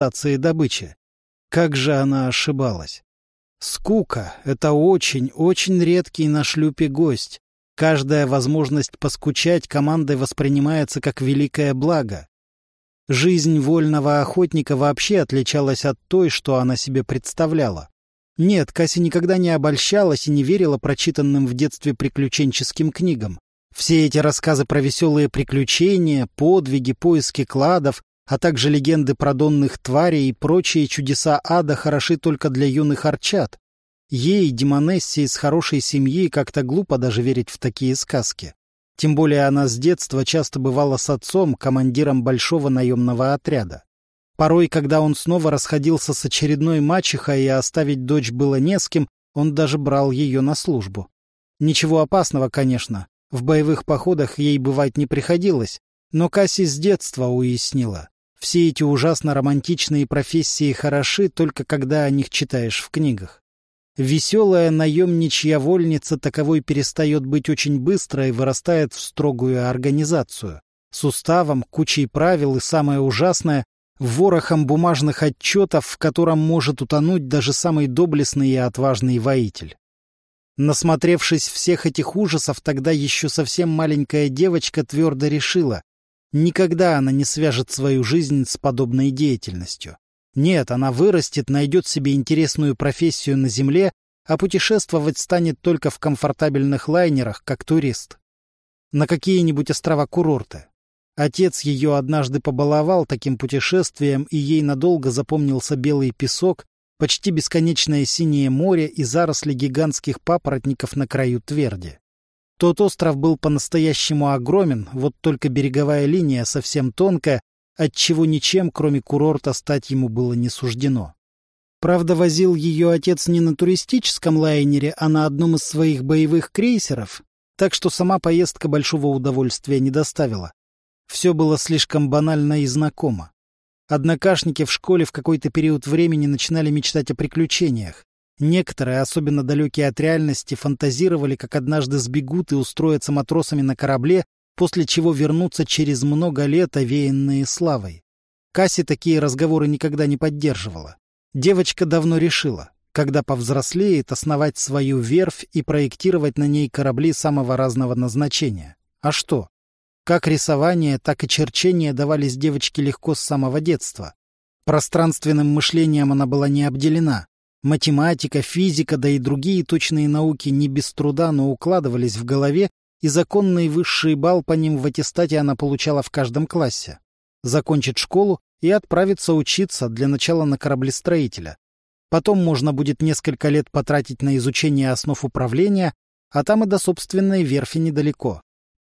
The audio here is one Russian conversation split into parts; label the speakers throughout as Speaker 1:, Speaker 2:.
Speaker 1: эксплуатации добычи. Как же она ошибалась. Скука — это очень-очень редкий на шлюпе гость. Каждая возможность поскучать командой воспринимается как великое благо. Жизнь вольного охотника вообще отличалась от той, что она себе представляла. Нет, Касси никогда не обольщалась и не верила прочитанным в детстве приключенческим книгам. Все эти рассказы про веселые приключения, подвиги, поиски кладов, а также легенды про донных тварей и прочие чудеса ада хороши только для юных арчат. Ей, Демонессе из хорошей семьи, как-то глупо даже верить в такие сказки. Тем более она с детства часто бывала с отцом, командиром большого наемного отряда. Порой, когда он снова расходился с очередной мачехой и оставить дочь было не с кем, он даже брал ее на службу. Ничего опасного, конечно. В боевых походах ей бывать не приходилось, но Касси с детства уяснила. Все эти ужасно романтичные профессии хороши только когда о них читаешь в книгах. Веселая наемничья вольница таковой перестает быть очень быстро и вырастает в строгую организацию. С уставом, кучей правил и, самое ужасное, ворохом бумажных отчетов, в котором может утонуть даже самый доблестный и отважный воитель. Насмотревшись всех этих ужасов, тогда еще совсем маленькая девочка твердо решила, никогда она не свяжет свою жизнь с подобной деятельностью. Нет, она вырастет, найдет себе интересную профессию на земле, а путешествовать станет только в комфортабельных лайнерах, как турист. На какие-нибудь острова-курорты. Отец ее однажды побаловал таким путешествием, и ей надолго запомнился белый песок, почти бесконечное синее море и заросли гигантских папоротников на краю тверди. Тот остров был по-настоящему огромен, вот только береговая линия совсем тонкая, отчего ничем, кроме курорта, стать ему было не суждено. Правда, возил ее отец не на туристическом лайнере, а на одном из своих боевых крейсеров, так что сама поездка большого удовольствия не доставила. Все было слишком банально и знакомо. Однокашники в школе в какой-то период времени начинали мечтать о приключениях. Некоторые, особенно далекие от реальности, фантазировали, как однажды сбегут и устроятся матросами на корабле, после чего вернутся через много лет, овеянные славой. Касси такие разговоры никогда не поддерживала. Девочка давно решила, когда повзрослеет, основать свою верфь и проектировать на ней корабли самого разного назначения. А что? Как рисование, так и черчение давались девочке легко с самого детства. Пространственным мышлением она была не обделена. Математика, физика, да и другие точные науки не без труда, но укладывались в голове, и законный высший балл по ним в аттестате она получала в каждом классе. Закончит школу и отправится учиться для начала на кораблестроителя. Потом можно будет несколько лет потратить на изучение основ управления, а там и до собственной верфи недалеко.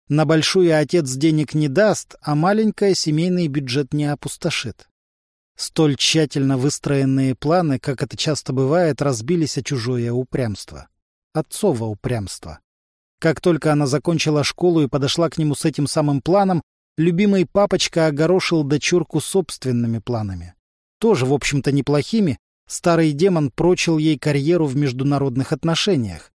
Speaker 1: На большую отец денег не даст, а маленькая семейный бюджет не опустошит. Столь тщательно выстроенные планы, как это часто бывает, разбились о чужое упрямство. Отцово упрямство. Как только она закончила школу и подошла к нему с этим самым планом, любимый папочка огорошил дочурку собственными планами. Тоже, в общем-то, неплохими, старый демон прочил ей карьеру в международных отношениях.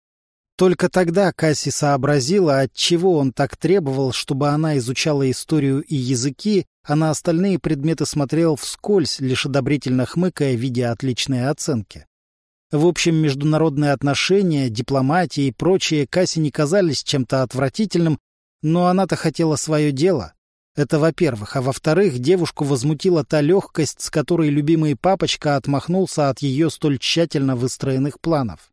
Speaker 1: Только тогда Касси сообразила, отчего он так требовал, чтобы она изучала историю и языки, а на остальные предметы смотрел вскользь, лишь одобрительно хмыкая, видя отличные оценки. В общем, международные отношения, дипломатия и прочее Касси не казались чем-то отвратительным, но она-то хотела свое дело. Это во-первых. А во-вторых, девушку возмутила та легкость, с которой любимый папочка отмахнулся от ее столь тщательно выстроенных планов.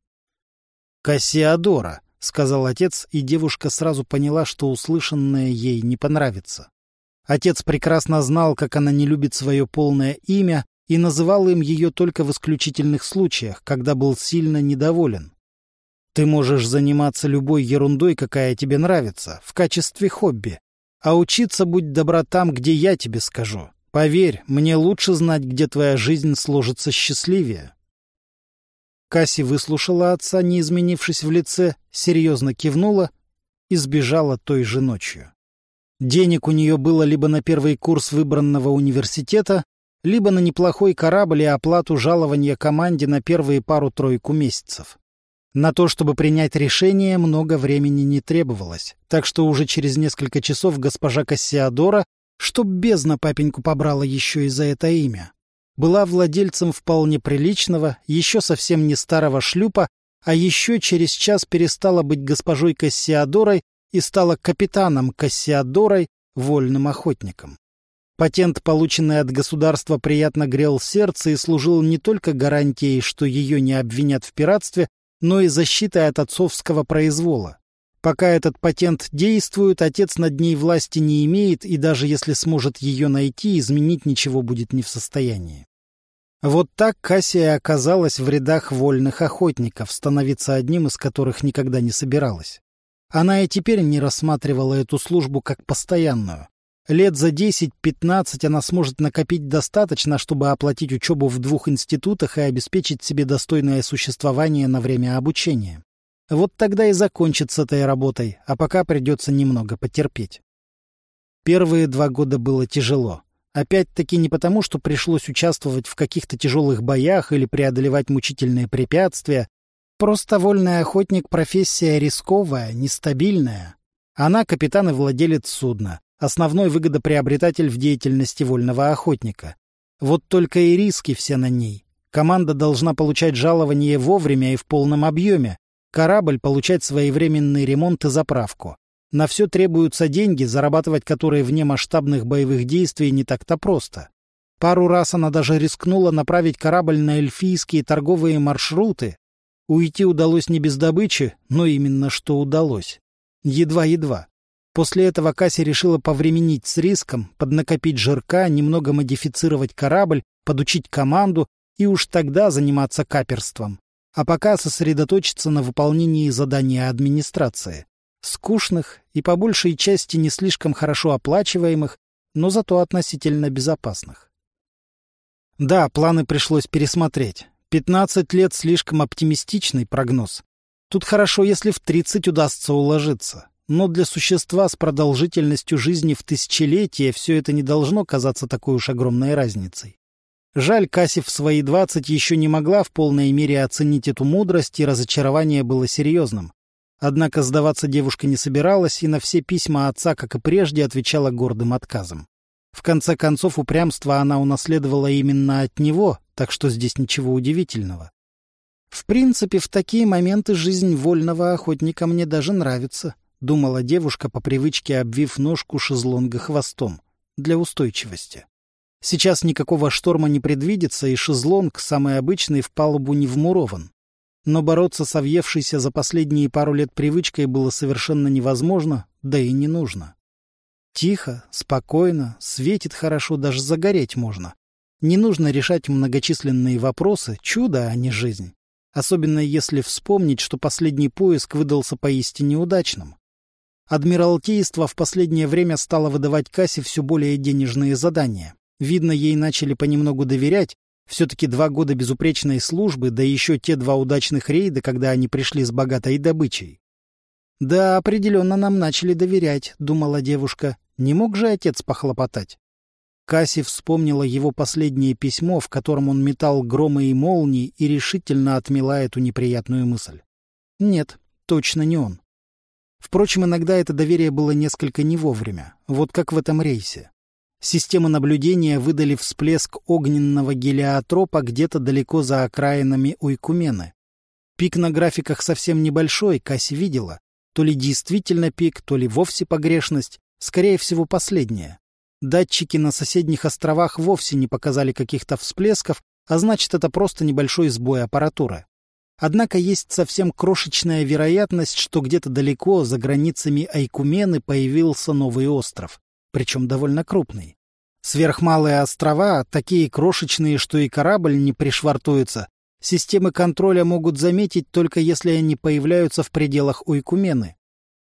Speaker 1: «Кассиадора», — сказал отец, и девушка сразу поняла, что услышанное ей не понравится. Отец прекрасно знал, как она не любит свое полное имя, и называл им ее только в исключительных случаях, когда был сильно недоволен. Ты можешь заниматься любой ерундой, какая тебе нравится, в качестве хобби. А учиться будь добра там, где я тебе скажу. Поверь, мне лучше знать, где твоя жизнь сложится счастливее. Касси выслушала отца, не изменившись в лице, серьезно кивнула и сбежала той же ночью. Денег у нее было либо на первый курс выбранного университета, либо на неплохой корабль и оплату жалования команде на первые пару-тройку месяцев. На то, чтобы принять решение, много времени не требовалось, так что уже через несколько часов госпожа Кассиадора, чтоб бездна папеньку побрала еще и за это имя, была владельцем вполне приличного, еще совсем не старого шлюпа, а еще через час перестала быть госпожой Кассиадорой и стала капитаном Кассиадорой, вольным охотником. Патент, полученный от государства, приятно грел сердце и служил не только гарантией, что ее не обвинят в пиратстве, но и защитой от отцовского произвола. Пока этот патент действует, отец над ней власти не имеет, и даже если сможет ее найти, изменить ничего будет не в состоянии. Вот так Кассия оказалась в рядах вольных охотников, становиться одним из которых никогда не собиралась. Она и теперь не рассматривала эту службу как постоянную. Лет за 10-15 она сможет накопить достаточно, чтобы оплатить учебу в двух институтах и обеспечить себе достойное существование на время обучения. Вот тогда и закончит с этой работой, а пока придется немного потерпеть. Первые два года было тяжело. Опять-таки не потому, что пришлось участвовать в каких-то тяжелых боях или преодолевать мучительные препятствия. Просто вольный охотник — профессия рисковая, нестабильная. Она — капитан и владелец судна, основной выгодоприобретатель в деятельности вольного охотника. Вот только и риски все на ней. Команда должна получать жалование вовремя и в полном объеме, Корабль получать своевременный ремонт и заправку. На все требуются деньги, зарабатывать которые вне масштабных боевых действий не так-то просто. Пару раз она даже рискнула направить корабль на эльфийские торговые маршруты. Уйти удалось не без добычи, но именно что удалось. Едва-едва. После этого Касси решила повременить с риском, поднакопить жирка, немного модифицировать корабль, подучить команду и уж тогда заниматься каперством а пока сосредоточиться на выполнении задания администрации. Скучных и по большей части не слишком хорошо оплачиваемых, но зато относительно безопасных. Да, планы пришлось пересмотреть. 15 лет — слишком оптимистичный прогноз. Тут хорошо, если в 30 удастся уложиться. Но для существа с продолжительностью жизни в тысячелетие все это не должно казаться такой уж огромной разницей. Жаль, Касси в свои двадцать еще не могла в полной мере оценить эту мудрость, и разочарование было серьезным. Однако сдаваться девушка не собиралась, и на все письма отца, как и прежде, отвечала гордым отказом. В конце концов, упрямство она унаследовала именно от него, так что здесь ничего удивительного. «В принципе, в такие моменты жизнь вольного охотника мне даже нравится», — думала девушка по привычке, обвив ножку шезлонга хвостом, для устойчивости. Сейчас никакого шторма не предвидится, и шезлонг, самый обычный, в палубу не вмурован. Но бороться с овьевшейся за последние пару лет привычкой было совершенно невозможно, да и не нужно. Тихо, спокойно, светит хорошо, даже загореть можно. Не нужно решать многочисленные вопросы, чудо, а не жизнь. Особенно если вспомнить, что последний поиск выдался поистине удачным. Адмиралтейство в последнее время стало выдавать кассе все более денежные задания. Видно, ей начали понемногу доверять. Все-таки два года безупречной службы, да еще те два удачных рейда, когда они пришли с богатой добычей. «Да, определенно нам начали доверять», — думала девушка. «Не мог же отец похлопотать?» Касси вспомнила его последнее письмо, в котором он метал громы и молнии и решительно отмела эту неприятную мысль. Нет, точно не он. Впрочем, иногда это доверие было несколько не вовремя, вот как в этом рейсе. Системы наблюдения выдали всплеск огненного гелиотропа где-то далеко за окраинами Уйкумены. Пик на графиках совсем небольшой, Касси видела. То ли действительно пик, то ли вовсе погрешность, скорее всего, последняя. Датчики на соседних островах вовсе не показали каких-то всплесков, а значит, это просто небольшой сбой аппаратуры. Однако есть совсем крошечная вероятность, что где-то далеко, за границами Айкумены, появился новый остров причем довольно крупный. Сверхмалые острова, такие крошечные, что и корабль не пришвартуется, системы контроля могут заметить только если они появляются в пределах Ойкумены.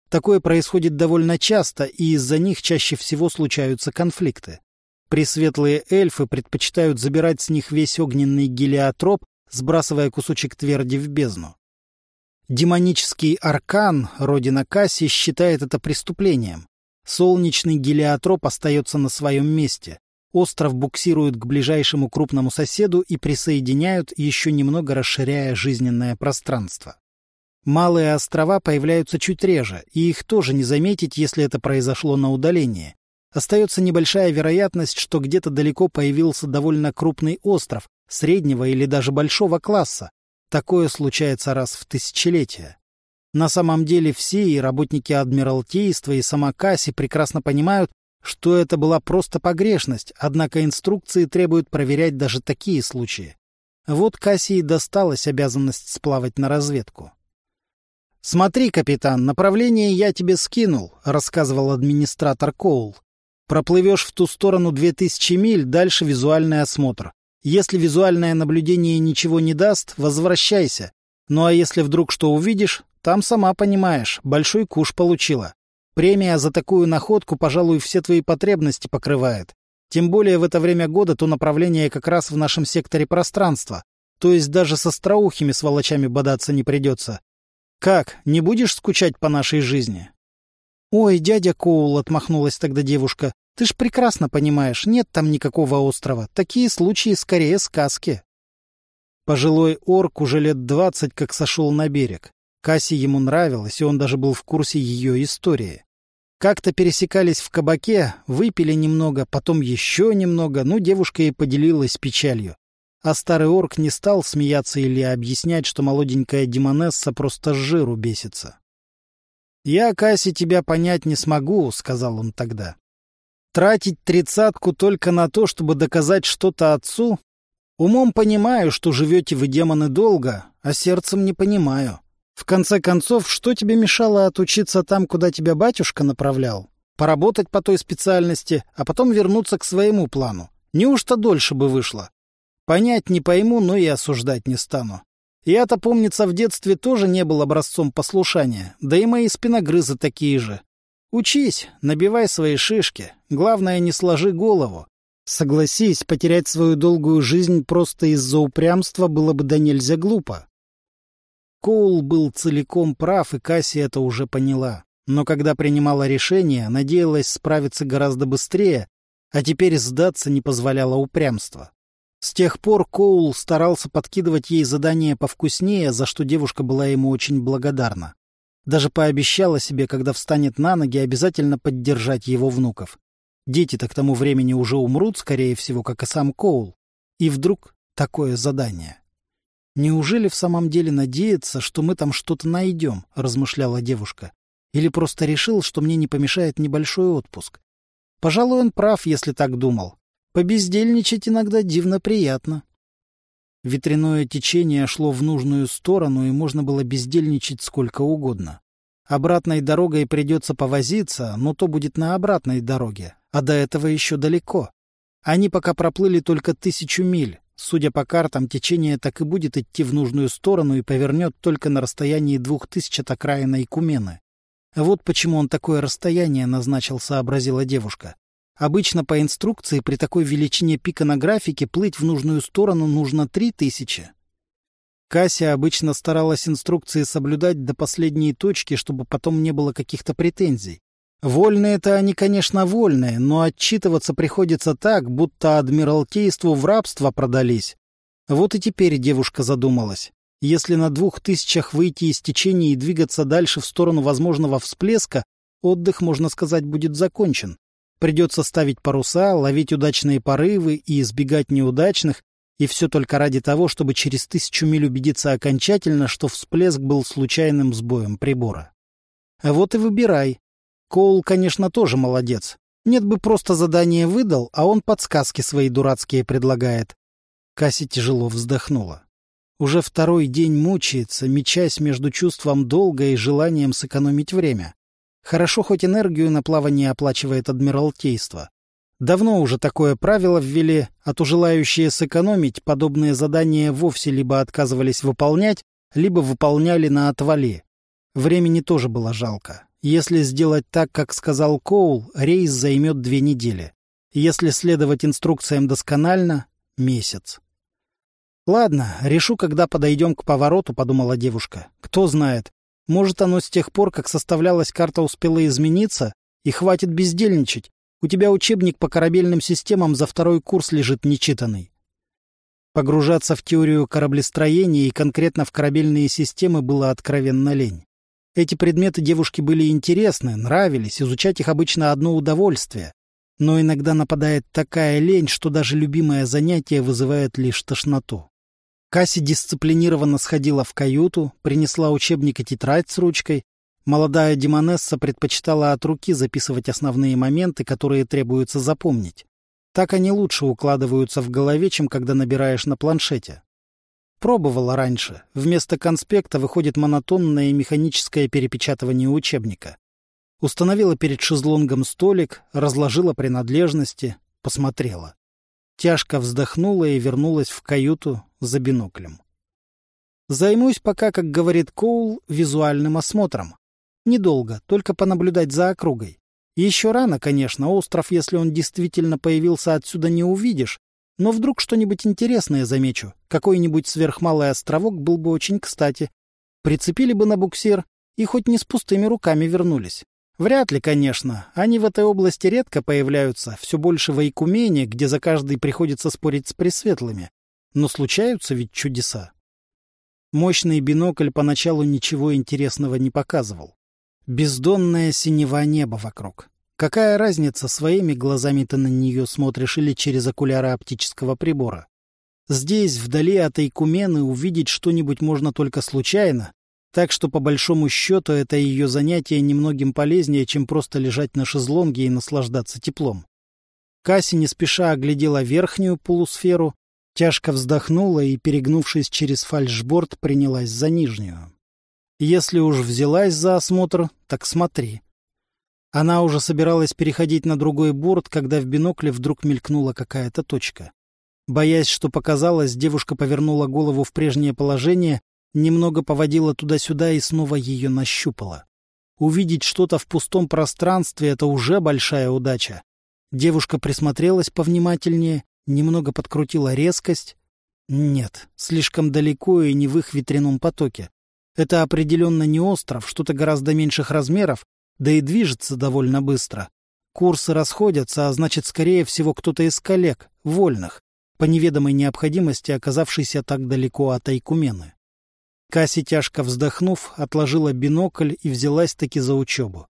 Speaker 1: Такое происходит довольно часто, и из-за них чаще всего случаются конфликты. Пресветлые эльфы предпочитают забирать с них весь огненный гелиотроп, сбрасывая кусочек тверди в бездну. Демонический аркан, родина Касси, считает это преступлением. Солнечный гелиотроп остается на своем месте. Остров буксируют к ближайшему крупному соседу и присоединяют, еще немного расширяя жизненное пространство. Малые острова появляются чуть реже, и их тоже не заметить, если это произошло на удалении. Остается небольшая вероятность, что где-то далеко появился довольно крупный остров, среднего или даже большого класса. Такое случается раз в тысячелетие. На самом деле все и работники Адмиралтейства, и сама Касси прекрасно понимают, что это была просто погрешность, однако инструкции требуют проверять даже такие случаи. Вот Кассии досталась обязанность сплавать на разведку. «Смотри, капитан, направление я тебе скинул», — рассказывал администратор Коул. «Проплывешь в ту сторону две тысячи миль, дальше визуальный осмотр. Если визуальное наблюдение ничего не даст, возвращайся. Ну а если вдруг что увидишь, там, сама понимаешь, большой куш получила. Премия за такую находку, пожалуй, все твои потребности покрывает. Тем более в это время года то направление как раз в нашем секторе пространства. То есть даже со страухими сволочами бодаться не придется. Как, не будешь скучать по нашей жизни? «Ой, дядя Коул», — отмахнулась тогда девушка, — «ты ж прекрасно понимаешь, нет там никакого острова. Такие случаи скорее сказки». Пожилой орк уже лет двадцать как сошел на берег. Касси ему нравилось, и он даже был в курсе ее истории. Как-то пересекались в кабаке, выпили немного, потом еще немного, ну, девушка и поделилась печалью. А старый орк не стал смеяться или объяснять, что молоденькая демонесса просто с жиру бесится. «Я, Касси, тебя понять не смогу», — сказал он тогда. «Тратить тридцатку только на то, чтобы доказать что-то отцу? Умом понимаю, что живете вы, демоны, долго, а сердцем не понимаю. В конце концов, что тебе мешало отучиться там, куда тебя батюшка направлял? Поработать по той специальности, а потом вернуться к своему плану. Неужто дольше бы вышло? Понять не пойму, но и осуждать не стану. Я-то, помнится, в детстве тоже не был образцом послушания, да и мои спиногрызы такие же. Учись, набивай свои шишки, главное, не сложи голову. Согласись, потерять свою долгую жизнь просто из-за упрямства было бы да нельзя глупо. Коул был целиком прав, и Касси это уже поняла. Но когда принимала решение, надеялась справиться гораздо быстрее, а теперь сдаться не позволяло упрямство. С тех пор Коул старался подкидывать ей задания повкуснее, за что девушка была ему очень благодарна. Даже пообещала себе, когда встанет на ноги, обязательно поддержать его внуков. Дети-то к тому времени уже умрут, скорее всего, как и сам Коул. И вдруг такое задание. «Неужели в самом деле надеется, что мы там что-то найдем?» — размышляла девушка. «Или просто решил, что мне не помешает небольшой отпуск? Пожалуй, он прав, если так думал. Побездельничать иногда дивно приятно». Ветряное течение шло в нужную сторону, и можно было бездельничать сколько угодно. Обратной дорогой придется повозиться, но то будет на обратной дороге, а до этого еще далеко. Они пока проплыли только тысячу миль, Судя по картам, течение так и будет идти в нужную сторону и повернет только на расстоянии двух тысяч от окраина Икумены. Вот почему он такое расстояние назначил, сообразила девушка. Обычно по инструкции при такой величине пика на графике плыть в нужную сторону нужно три тысячи. Кася обычно старалась инструкции соблюдать до последней точки, чтобы потом не было каких-то претензий. Вольные-то они, конечно, вольные, но отчитываться приходится так, будто адмиралтейству в рабство продались. Вот и теперь девушка задумалась. Если на двух тысячах выйти из течения и двигаться дальше в сторону возможного всплеска, отдых, можно сказать, будет закончен. Придется ставить паруса, ловить удачные порывы и избегать неудачных, и все только ради того, чтобы через тысячу миль убедиться окончательно, что всплеск был случайным сбоем прибора. А вот и выбирай, Коул, конечно, тоже молодец. Нет бы просто задание выдал, а он подсказки свои дурацкие предлагает. Касси тяжело вздохнула. Уже второй день мучается, мечась между чувством долга и желанием сэкономить время. Хорошо, хоть энергию на плавание оплачивает Адмиралтейство. Давно уже такое правило ввели, а то желающие сэкономить подобные задания вовсе либо отказывались выполнять, либо выполняли на отвали. Времени тоже было жалко. Если сделать так, как сказал Коул, рейс займет две недели. Если следовать инструкциям досконально — месяц. «Ладно, решу, когда подойдем к повороту», — подумала девушка. «Кто знает, может, оно с тех пор, как составлялась карта, успело измениться, и хватит бездельничать. У тебя учебник по корабельным системам за второй курс лежит нечитанный». Погружаться в теорию кораблестроения и конкретно в корабельные системы было откровенно лень. Эти предметы девушке были интересны, нравились, изучать их обычно одно удовольствие. Но иногда нападает такая лень, что даже любимое занятие вызывает лишь тошноту. Касси дисциплинированно сходила в каюту, принесла учебник и тетрадь с ручкой. Молодая демонесса предпочитала от руки записывать основные моменты, которые требуется запомнить. Так они лучше укладываются в голове, чем когда набираешь на планшете. Пробовала раньше. Вместо конспекта выходит монотонное механическое перепечатывание учебника. Установила перед шезлонгом столик, разложила принадлежности, посмотрела. Тяжко вздохнула и вернулась в каюту за биноклем. Займусь пока, как говорит Коул, визуальным осмотром. Недолго, только понаблюдать за округой. Еще рано, конечно, остров, если он действительно появился отсюда, не увидишь, но вдруг что-нибудь интересное замечу. Какой-нибудь сверхмалый островок был бы очень кстати. Прицепили бы на буксир и хоть не с пустыми руками вернулись. Вряд ли, конечно. Они в этой области редко появляются, все больше в Айкумене, где за каждый приходится спорить с пресветлыми. Но случаются ведь чудеса. Мощный бинокль поначалу ничего интересного не показывал. Бездонное синева небо вокруг. Какая разница, своими глазами ты на нее смотришь или через окуляры оптического прибора? Здесь, вдали от Айкумены, увидеть что-нибудь можно только случайно, так что, по большому счету, это ее занятие немногим полезнее, чем просто лежать на шезлонге и наслаждаться теплом. Касси не спеша оглядела верхнюю полусферу, тяжко вздохнула и, перегнувшись через фальшборд, принялась за нижнюю. Если уж взялась за осмотр, так смотри. Она уже собиралась переходить на другой борт, когда в бинокле вдруг мелькнула какая-то точка. Боясь, что показалось, девушка повернула голову в прежнее положение, немного поводила туда-сюда и снова ее нащупала. Увидеть что-то в пустом пространстве — это уже большая удача. Девушка присмотрелась повнимательнее, немного подкрутила резкость. Нет, слишком далеко и не в их ветряном потоке. Это определенно не остров, что-то гораздо меньших размеров, да и движется довольно быстро. Курсы расходятся, а значит, скорее всего, кто-то из коллег, вольных, по неведомой необходимости оказавшийся так далеко от Айкумены. Касси, тяжко вздохнув, отложила бинокль и взялась-таки за учебу.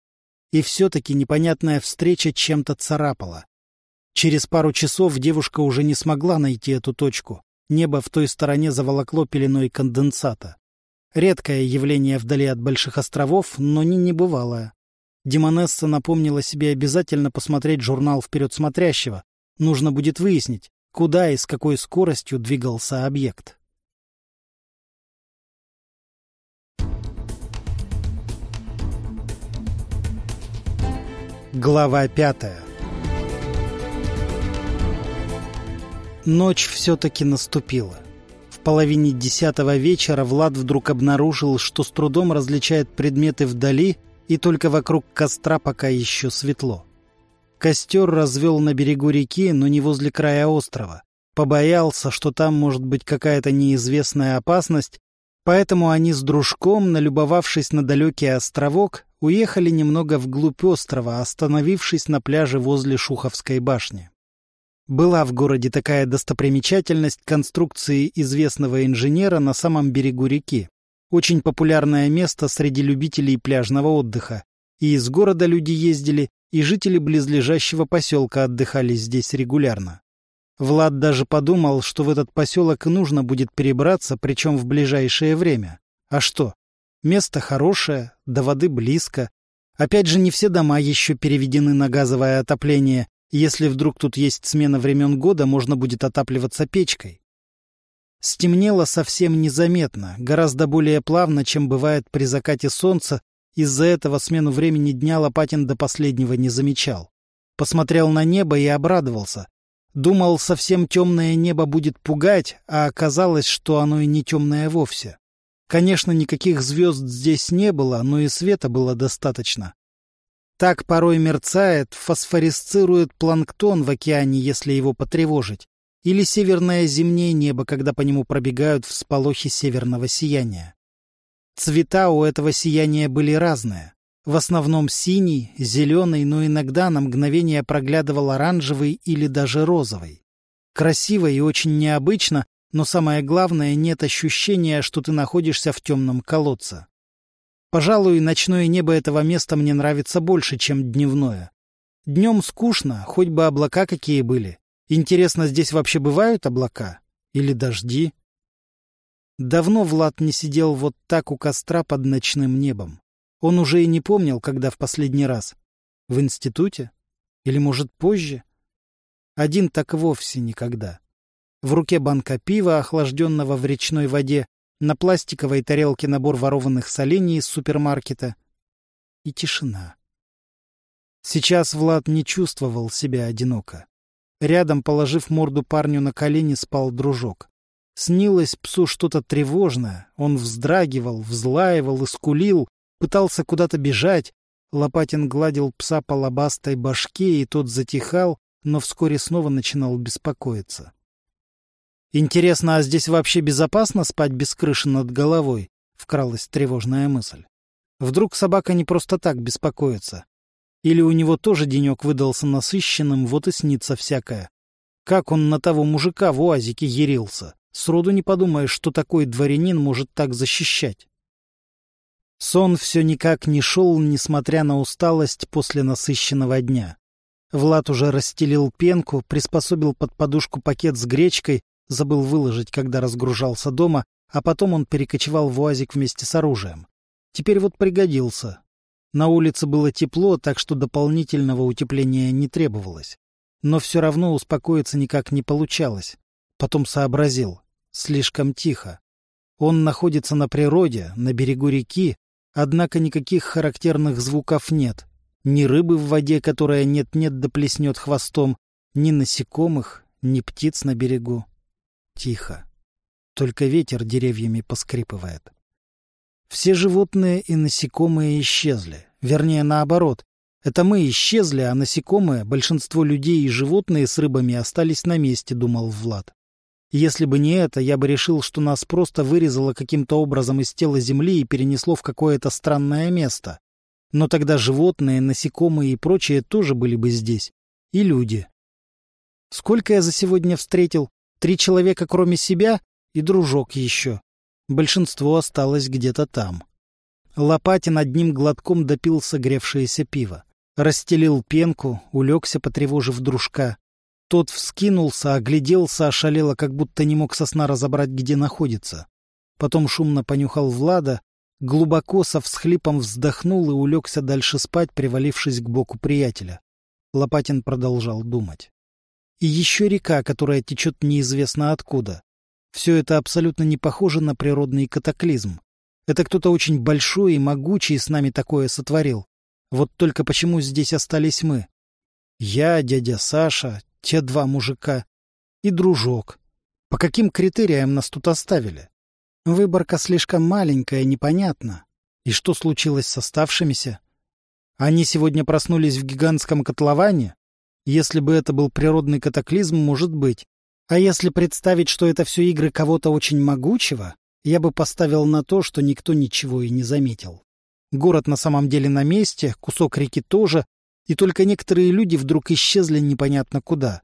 Speaker 1: И все-таки непонятная встреча чем-то царапала. Через пару часов девушка уже не смогла найти эту точку. Небо в той стороне заволокло пеленой конденсата. Редкое явление вдали от больших островов, но не небывалое. Демонесса напомнила себе обязательно посмотреть журнал «Вперед смотрящего». Нужно будет выяснить, куда и с какой скоростью двигался объект. Глава пятая Ночь все-таки наступила. В половине десятого вечера Влад вдруг обнаружил, что с трудом различает предметы вдали — и только вокруг костра пока еще светло. Костер развел на берегу реки, но не возле края острова. Побоялся, что там может быть какая-то неизвестная опасность, поэтому они с дружком, налюбовавшись на далекий островок, уехали немного вглубь острова, остановившись на пляже возле Шуховской башни. Была в городе такая достопримечательность конструкции известного инженера на самом берегу реки. Очень популярное место среди любителей пляжного отдыха. И из города люди ездили, и жители близлежащего поселка отдыхали здесь регулярно. Влад даже подумал, что в этот поселок нужно будет перебраться, причем в ближайшее время. А что? Место хорошее, до воды близко. Опять же, не все дома еще переведены на газовое отопление. Если вдруг тут есть смена времен года, можно будет отапливаться печкой. Стемнело совсем незаметно, гораздо более плавно, чем бывает при закате солнца, из-за этого смену времени дня Лопатин до последнего не замечал. Посмотрел на небо и обрадовался. Думал, совсем темное небо будет пугать, а оказалось, что оно и не темное вовсе. Конечно, никаких звезд здесь не было, но и света было достаточно. Так порой мерцает, фосфорисцирует планктон в океане, если его потревожить или северное зимнее небо, когда по нему пробегают всполохи северного сияния. Цвета у этого сияния были разные. В основном синий, зеленый, но иногда на мгновение проглядывал оранжевый или даже розовый. Красиво и очень необычно, но самое главное, нет ощущения, что ты находишься в темном колодце. Пожалуй, ночное небо этого места мне нравится больше, чем дневное. Днем скучно, хоть бы облака какие были. Интересно, здесь вообще бывают облака? Или дожди? Давно Влад не сидел вот так у костра под ночным небом. Он уже и не помнил, когда в последний раз. В институте? Или, может, позже? Один так вовсе никогда. В руке банка пива, охлажденного в речной воде, на пластиковой тарелке набор ворованных солений из супермаркета. И тишина. Сейчас Влад не чувствовал себя одиноко. Рядом, положив морду парню на колени, спал дружок. Снилось псу что-то тревожное. Он вздрагивал, взлаивал и скулил, пытался куда-то бежать. Лопатин гладил пса по лобастой башке, и тот затихал, но вскоре снова начинал беспокоиться. «Интересно, а здесь вообще безопасно спать без крыши над головой?» — вкралась тревожная мысль. «Вдруг собака не просто так беспокоится? Или у него тоже денек выдался насыщенным, вот и снится всякое. Как он на того мужика в уазике ярился? Сроду не подумаешь, что такой дворянин может так защищать. Сон все никак не шел, несмотря на усталость после насыщенного дня. Влад уже расстелил пенку, приспособил под подушку пакет с гречкой, забыл выложить, когда разгружался дома, а потом он перекочевал в уазик вместе с оружием. Теперь вот пригодился. На улице было тепло, так что дополнительного утепления не требовалось. Но все равно успокоиться никак не получалось. Потом сообразил. Слишком тихо. Он находится на природе, на берегу реки, однако никаких характерных звуков нет. Ни рыбы в воде, которая нет-нет да плеснет хвостом, ни насекомых, ни птиц на берегу. Тихо. Только ветер деревьями поскрипывает. Все животные и насекомые исчезли. Вернее, наоборот. Это мы исчезли, а насекомые, большинство людей и животные с рыбами остались на месте, думал Влад. Если бы не это, я бы решил, что нас просто вырезало каким-то образом из тела Земли и перенесло в какое-то странное место. Но тогда животные, насекомые и прочее тоже были бы здесь. И люди. Сколько я за сегодня встретил? Три человека, кроме себя, и дружок еще. Большинство осталось где-то там. Лопатин одним глотком допил согревшееся пиво. Расстелил пенку, улегся, потревожив дружка. Тот вскинулся, огляделся, ошалело, как будто не мог сосна разобрать, где находится. Потом шумно понюхал Влада, глубоко со всхлипом вздохнул и улегся дальше спать, привалившись к боку приятеля. Лопатин продолжал думать. И еще река, которая течет неизвестно откуда. Все это абсолютно не похоже на природный катаклизм. Это кто-то очень большой и могучий с нами такое сотворил. Вот только почему здесь остались мы? Я, дядя Саша, те два мужика и дружок. По каким критериям нас тут оставили? Выборка слишком маленькая, непонятно. И что случилось с оставшимися? Они сегодня проснулись в гигантском котловане? Если бы это был природный катаклизм, может быть. А если представить, что это все игры кого-то очень могучего, я бы поставил на то, что никто ничего и не заметил. Город на самом деле на месте, кусок реки тоже, и только некоторые люди вдруг исчезли непонятно куда.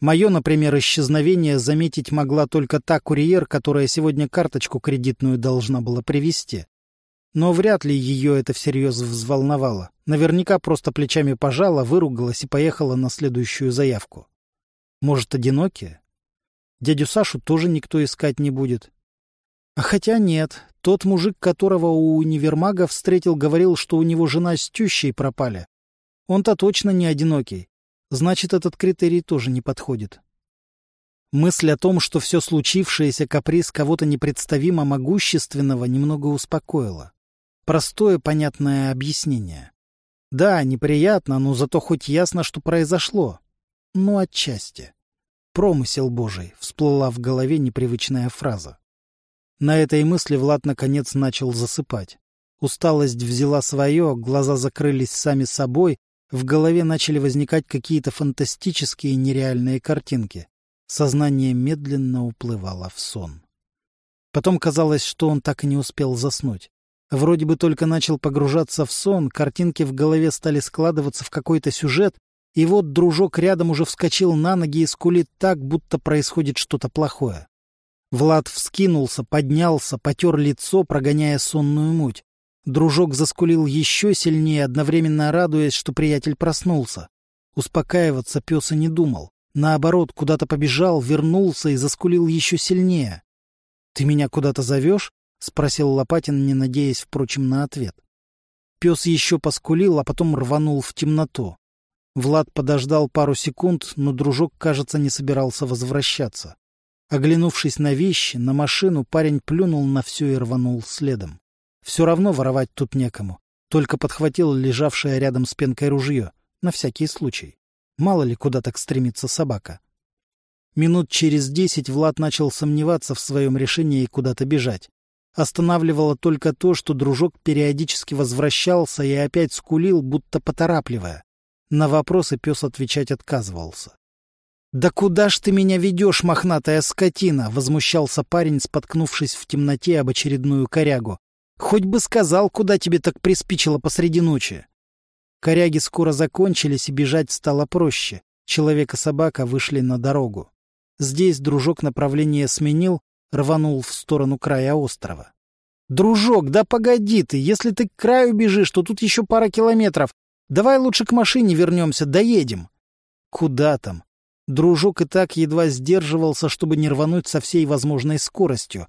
Speaker 1: Мое, например, исчезновение заметить могла только та курьер, которая сегодня карточку кредитную должна была привезти. Но вряд ли ее это всерьез взволновало. Наверняка просто плечами пожала, выругалась и поехала на следующую заявку. Может, одинокие? Дядю Сашу тоже никто искать не будет. А хотя нет, тот мужик, которого у универмага встретил, говорил, что у него жена с тещей пропали. Он-то точно не одинокий. Значит, этот критерий тоже не подходит. Мысль о том, что все случившееся каприз кого-то непредставимо могущественного, немного успокоила. Простое, понятное объяснение. Да, неприятно, но зато хоть ясно, что произошло. Ну, отчасти. Промысел Божий, всплыла в голове непривычная фраза. На этой мысли Влад наконец начал засыпать. Усталость взяла свое, глаза закрылись сами собой, в голове начали возникать какие-то фантастические нереальные картинки. Сознание медленно уплывало в сон. Потом казалось, что он так и не успел заснуть. Вроде бы только начал погружаться в сон, картинки в голове стали складываться в какой-то сюжет, и вот дружок рядом уже вскочил на ноги и скулит так, будто происходит что-то плохое. Влад вскинулся, поднялся, потер лицо, прогоняя сонную муть. Дружок заскулил еще сильнее, одновременно радуясь, что приятель проснулся. Успокаиваться пес и не думал. Наоборот, куда-то побежал, вернулся и заскулил еще сильнее. — Ты меня куда-то зовешь? — спросил Лопатин, не надеясь, впрочем, на ответ. Пес еще поскулил, а потом рванул в темноту. Влад подождал пару секунд, но дружок, кажется, не собирался возвращаться. Оглянувшись на вещи, на машину, парень плюнул на все и рванул следом. Все равно воровать тут некому. Только подхватил лежавшее рядом с пенкой ружье. На всякий случай. Мало ли, куда так стремится собака. Минут через десять Влад начал сомневаться в своем решении куда-то бежать. Останавливало только то, что дружок периодически возвращался и опять скулил, будто поторапливая. На вопросы пес отвечать отказывался. «Да куда ж ты меня ведешь, мохнатая скотина?» — возмущался парень, споткнувшись в темноте об очередную корягу. «Хоть бы сказал, куда тебе так приспичило посреди ночи». Коряги скоро закончились, и бежать стало проще. Человек и собака вышли на дорогу. Здесь дружок направление сменил, рванул в сторону края острова. «Дружок, да погоди ты! Если ты к краю бежишь, то тут еще пара километров. Давай лучше к машине вернемся, доедем». «Куда там?» Дружок и так едва сдерживался, чтобы не рвануть со всей возможной скоростью.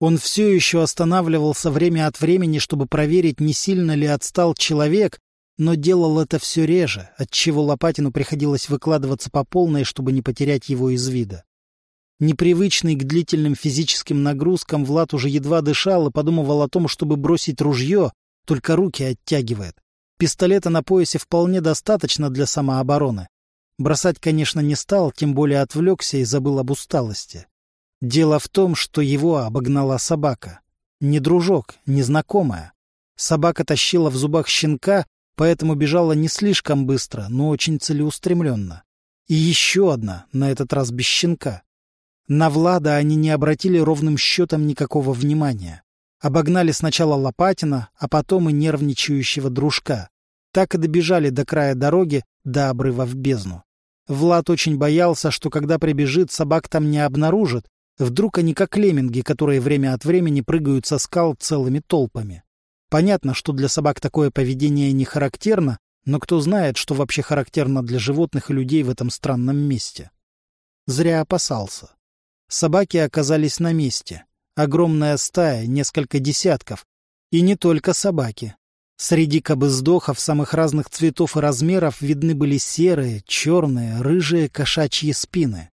Speaker 1: Он все еще останавливался время от времени, чтобы проверить, не сильно ли отстал человек, но делал это все реже, отчего Лопатину приходилось выкладываться по полной, чтобы не потерять его из вида. Непривычный к длительным физическим нагрузкам, Влад уже едва дышал и подумывал о том, чтобы бросить ружье, только руки оттягивает. Пистолета на поясе вполне достаточно для самообороны. Бросать, конечно, не стал, тем более отвлекся и забыл об усталости. Дело в том, что его обогнала собака. Не дружок, не знакомая. Собака тащила в зубах щенка, поэтому бежала не слишком быстро, но очень целеустремленно. И еще одна, на этот раз без щенка. На Влада они не обратили ровным счетом никакого внимания. Обогнали сначала Лопатина, а потом и нервничающего дружка. Так и добежали до края дороги, до обрыва в бездну. Влад очень боялся, что когда прибежит, собак там не обнаружит. Вдруг они как лемминги, которые время от времени прыгают со скал целыми толпами. Понятно, что для собак такое поведение не характерно, но кто знает, что вообще характерно для животных и людей в этом странном месте. Зря опасался. Собаки оказались на месте. Огромная стая, несколько десятков. И не только собаки. Среди кобыздохов самых разных цветов и размеров видны были серые, черные, рыжие кошачьи спины.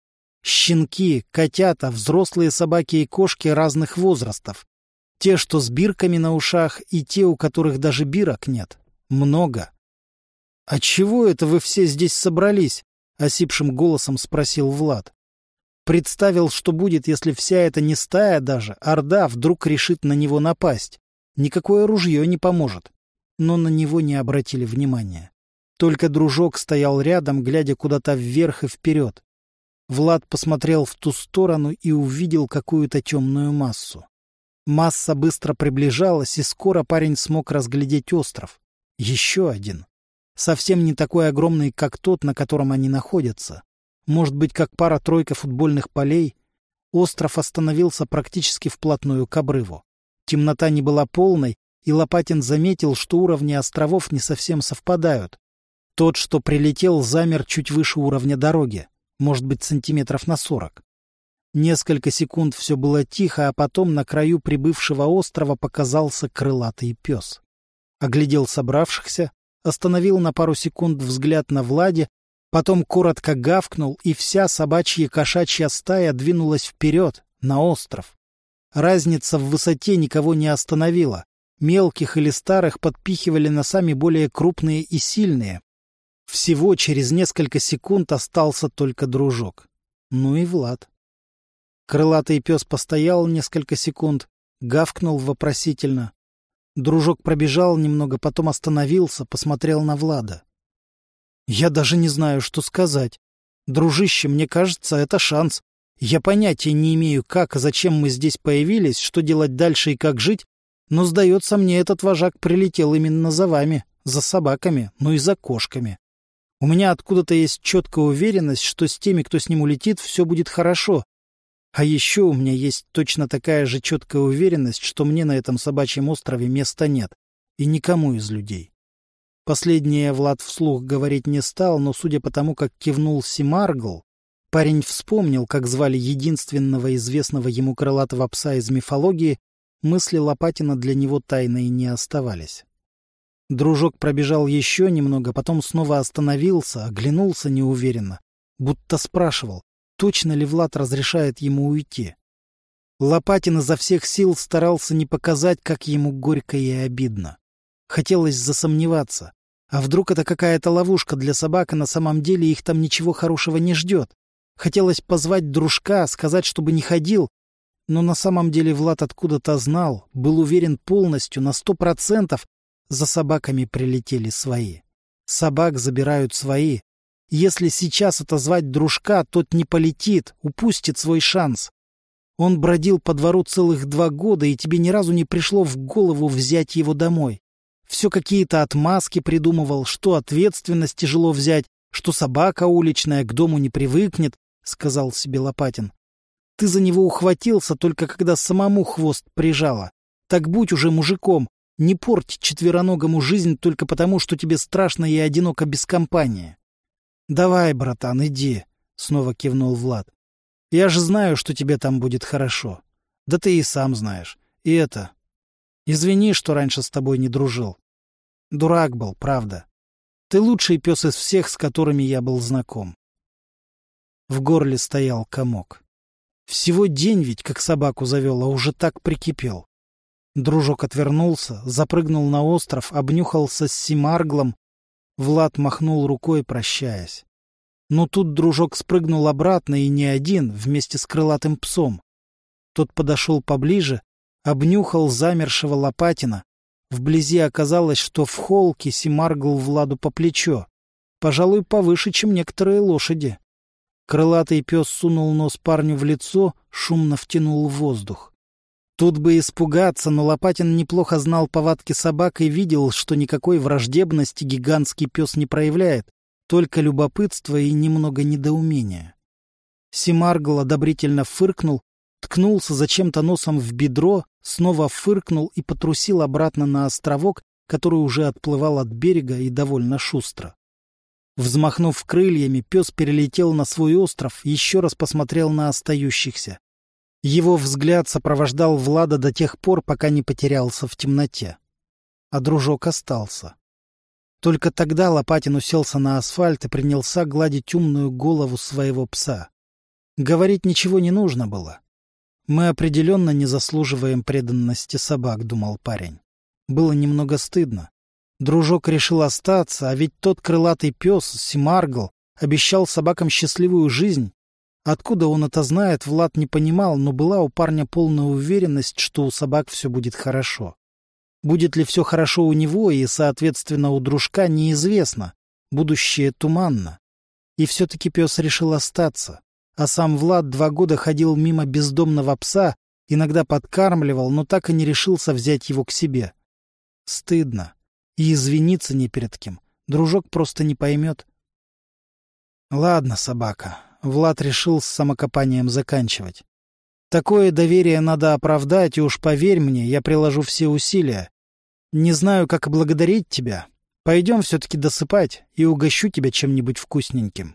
Speaker 1: Щенки, котята, взрослые собаки и кошки разных возрастов. Те, что с бирками на ушах, и те, у которых даже бирок нет. Много. — А чего это вы все здесь собрались? — осипшим голосом спросил Влад. Представил, что будет, если вся эта не стая даже, орда вдруг решит на него напасть. Никакое ружье не поможет. Но на него не обратили внимания. Только дружок стоял рядом, глядя куда-то вверх и вперед. Влад посмотрел в ту сторону и увидел какую-то темную массу. Масса быстро приближалась, и скоро парень смог разглядеть остров. Еще один. Совсем не такой огромный, как тот, на котором они находятся. Может быть, как пара-тройка футбольных полей, остров остановился практически вплотную к обрыву. Темнота не была полной, и Лопатин заметил, что уровни островов не совсем совпадают. Тот, что прилетел, замер чуть выше уровня дороги, может быть, сантиметров на сорок. Несколько секунд все было тихо, а потом на краю прибывшего острова показался крылатый пес. Оглядел собравшихся, остановил на пару секунд взгляд на Владе, Потом коротко гавкнул, и вся собачья кошачья стая двинулась вперед, на остров. Разница в высоте никого не остановила. Мелких или старых подпихивали носами более крупные и сильные. Всего через несколько секунд остался только дружок. Ну и Влад. Крылатый пес постоял несколько секунд, гавкнул вопросительно. Дружок пробежал немного, потом остановился, посмотрел на Влада. Я даже не знаю, что сказать. Дружище, мне кажется, это шанс. Я понятия не имею, как и зачем мы здесь появились, что делать дальше и как жить, но, сдается мне, этот вожак прилетел именно за вами, за собаками, ну и за кошками. У меня откуда-то есть четкая уверенность, что с теми, кто с ним улетит, все будет хорошо. А еще у меня есть точно такая же четкая уверенность, что мне на этом собачьем острове места нет. И никому из людей. Последнее Влад вслух говорить не стал, но, судя по тому, как кивнул Симаргл, парень вспомнил, как звали единственного известного ему крылатого пса из мифологии, мысли Лопатина для него тайной не оставались. Дружок пробежал еще немного, потом снова остановился, оглянулся неуверенно, будто спрашивал, точно ли Влад разрешает ему уйти. Лопатин изо всех сил старался не показать, как ему горько и обидно. Хотелось засомневаться. А вдруг это какая-то ловушка для собак, и на самом деле их там ничего хорошего не ждет? Хотелось позвать дружка, сказать, чтобы не ходил. Но на самом деле Влад откуда-то знал, был уверен полностью, на сто процентов, за собаками прилетели свои. Собак забирают свои. Если сейчас отозвать дружка, тот не полетит, упустит свой шанс. Он бродил по двору целых два года, и тебе ни разу не пришло в голову взять его домой. Все какие-то отмазки придумывал, что ответственность тяжело взять, что собака уличная к дому не привыкнет, — сказал себе Лопатин. Ты за него ухватился только когда самому хвост прижало. Так будь уже мужиком, не порть четвероногому жизнь только потому, что тебе страшно и одиноко без компании. — Давай, братан, иди, — снова кивнул Влад. — Я же знаю, что тебе там будет хорошо. Да ты и сам знаешь. И это... Извини, что раньше с тобой не дружил. Дурак был, правда. Ты лучший пес из всех, с которыми я был знаком. В горле стоял комок. Всего день ведь, как собаку завел, а уже так прикипел. Дружок отвернулся, запрыгнул на остров, обнюхался с Симарглом. Влад махнул рукой, прощаясь. Но тут дружок спрыгнул обратно, и не один, вместе с крылатым псом. Тот подошел поближе, обнюхал замершего Лопатина. Вблизи оказалось, что в холке Симаргл Владу по плечо. Пожалуй, повыше, чем некоторые лошади. Крылатый пес сунул нос парню в лицо, шумно втянул воздух. Тут бы испугаться, но Лопатин неплохо знал повадки собак и видел, что никакой враждебности гигантский пес не проявляет, только любопытство и немного недоумения. Симаргл одобрительно фыркнул, ткнулся зачем-то носом в бедро, снова фыркнул и потрусил обратно на островок, который уже отплывал от берега и довольно шустро. Взмахнув крыльями, пес перелетел на свой остров, еще раз посмотрел на остающихся. Его взгляд сопровождал Влада до тех пор, пока не потерялся в темноте. А дружок остался. Только тогда Лопатин уселся на асфальт и принялся гладить умную голову своего пса. Говорить ничего не нужно было. «Мы определенно не заслуживаем преданности собак», — думал парень. Было немного стыдно. Дружок решил остаться, а ведь тот крылатый пес, Симаргл, обещал собакам счастливую жизнь. Откуда он это знает, Влад не понимал, но была у парня полная уверенность, что у собак все будет хорошо. Будет ли все хорошо у него и, соответственно, у дружка, неизвестно. Будущее туманно. И все-таки пес решил остаться. А сам Влад два года ходил мимо бездомного пса, иногда подкармливал, но так и не решился взять его к себе. Стыдно. И извиниться не перед кем. Дружок просто не поймет. Ладно, собака. Влад решил с самокопанием заканчивать. Такое доверие надо оправдать, и уж поверь мне, я приложу все усилия. Не знаю, как благодарить тебя. Пойдем все-таки досыпать, и угощу тебя чем-нибудь вкусненьким.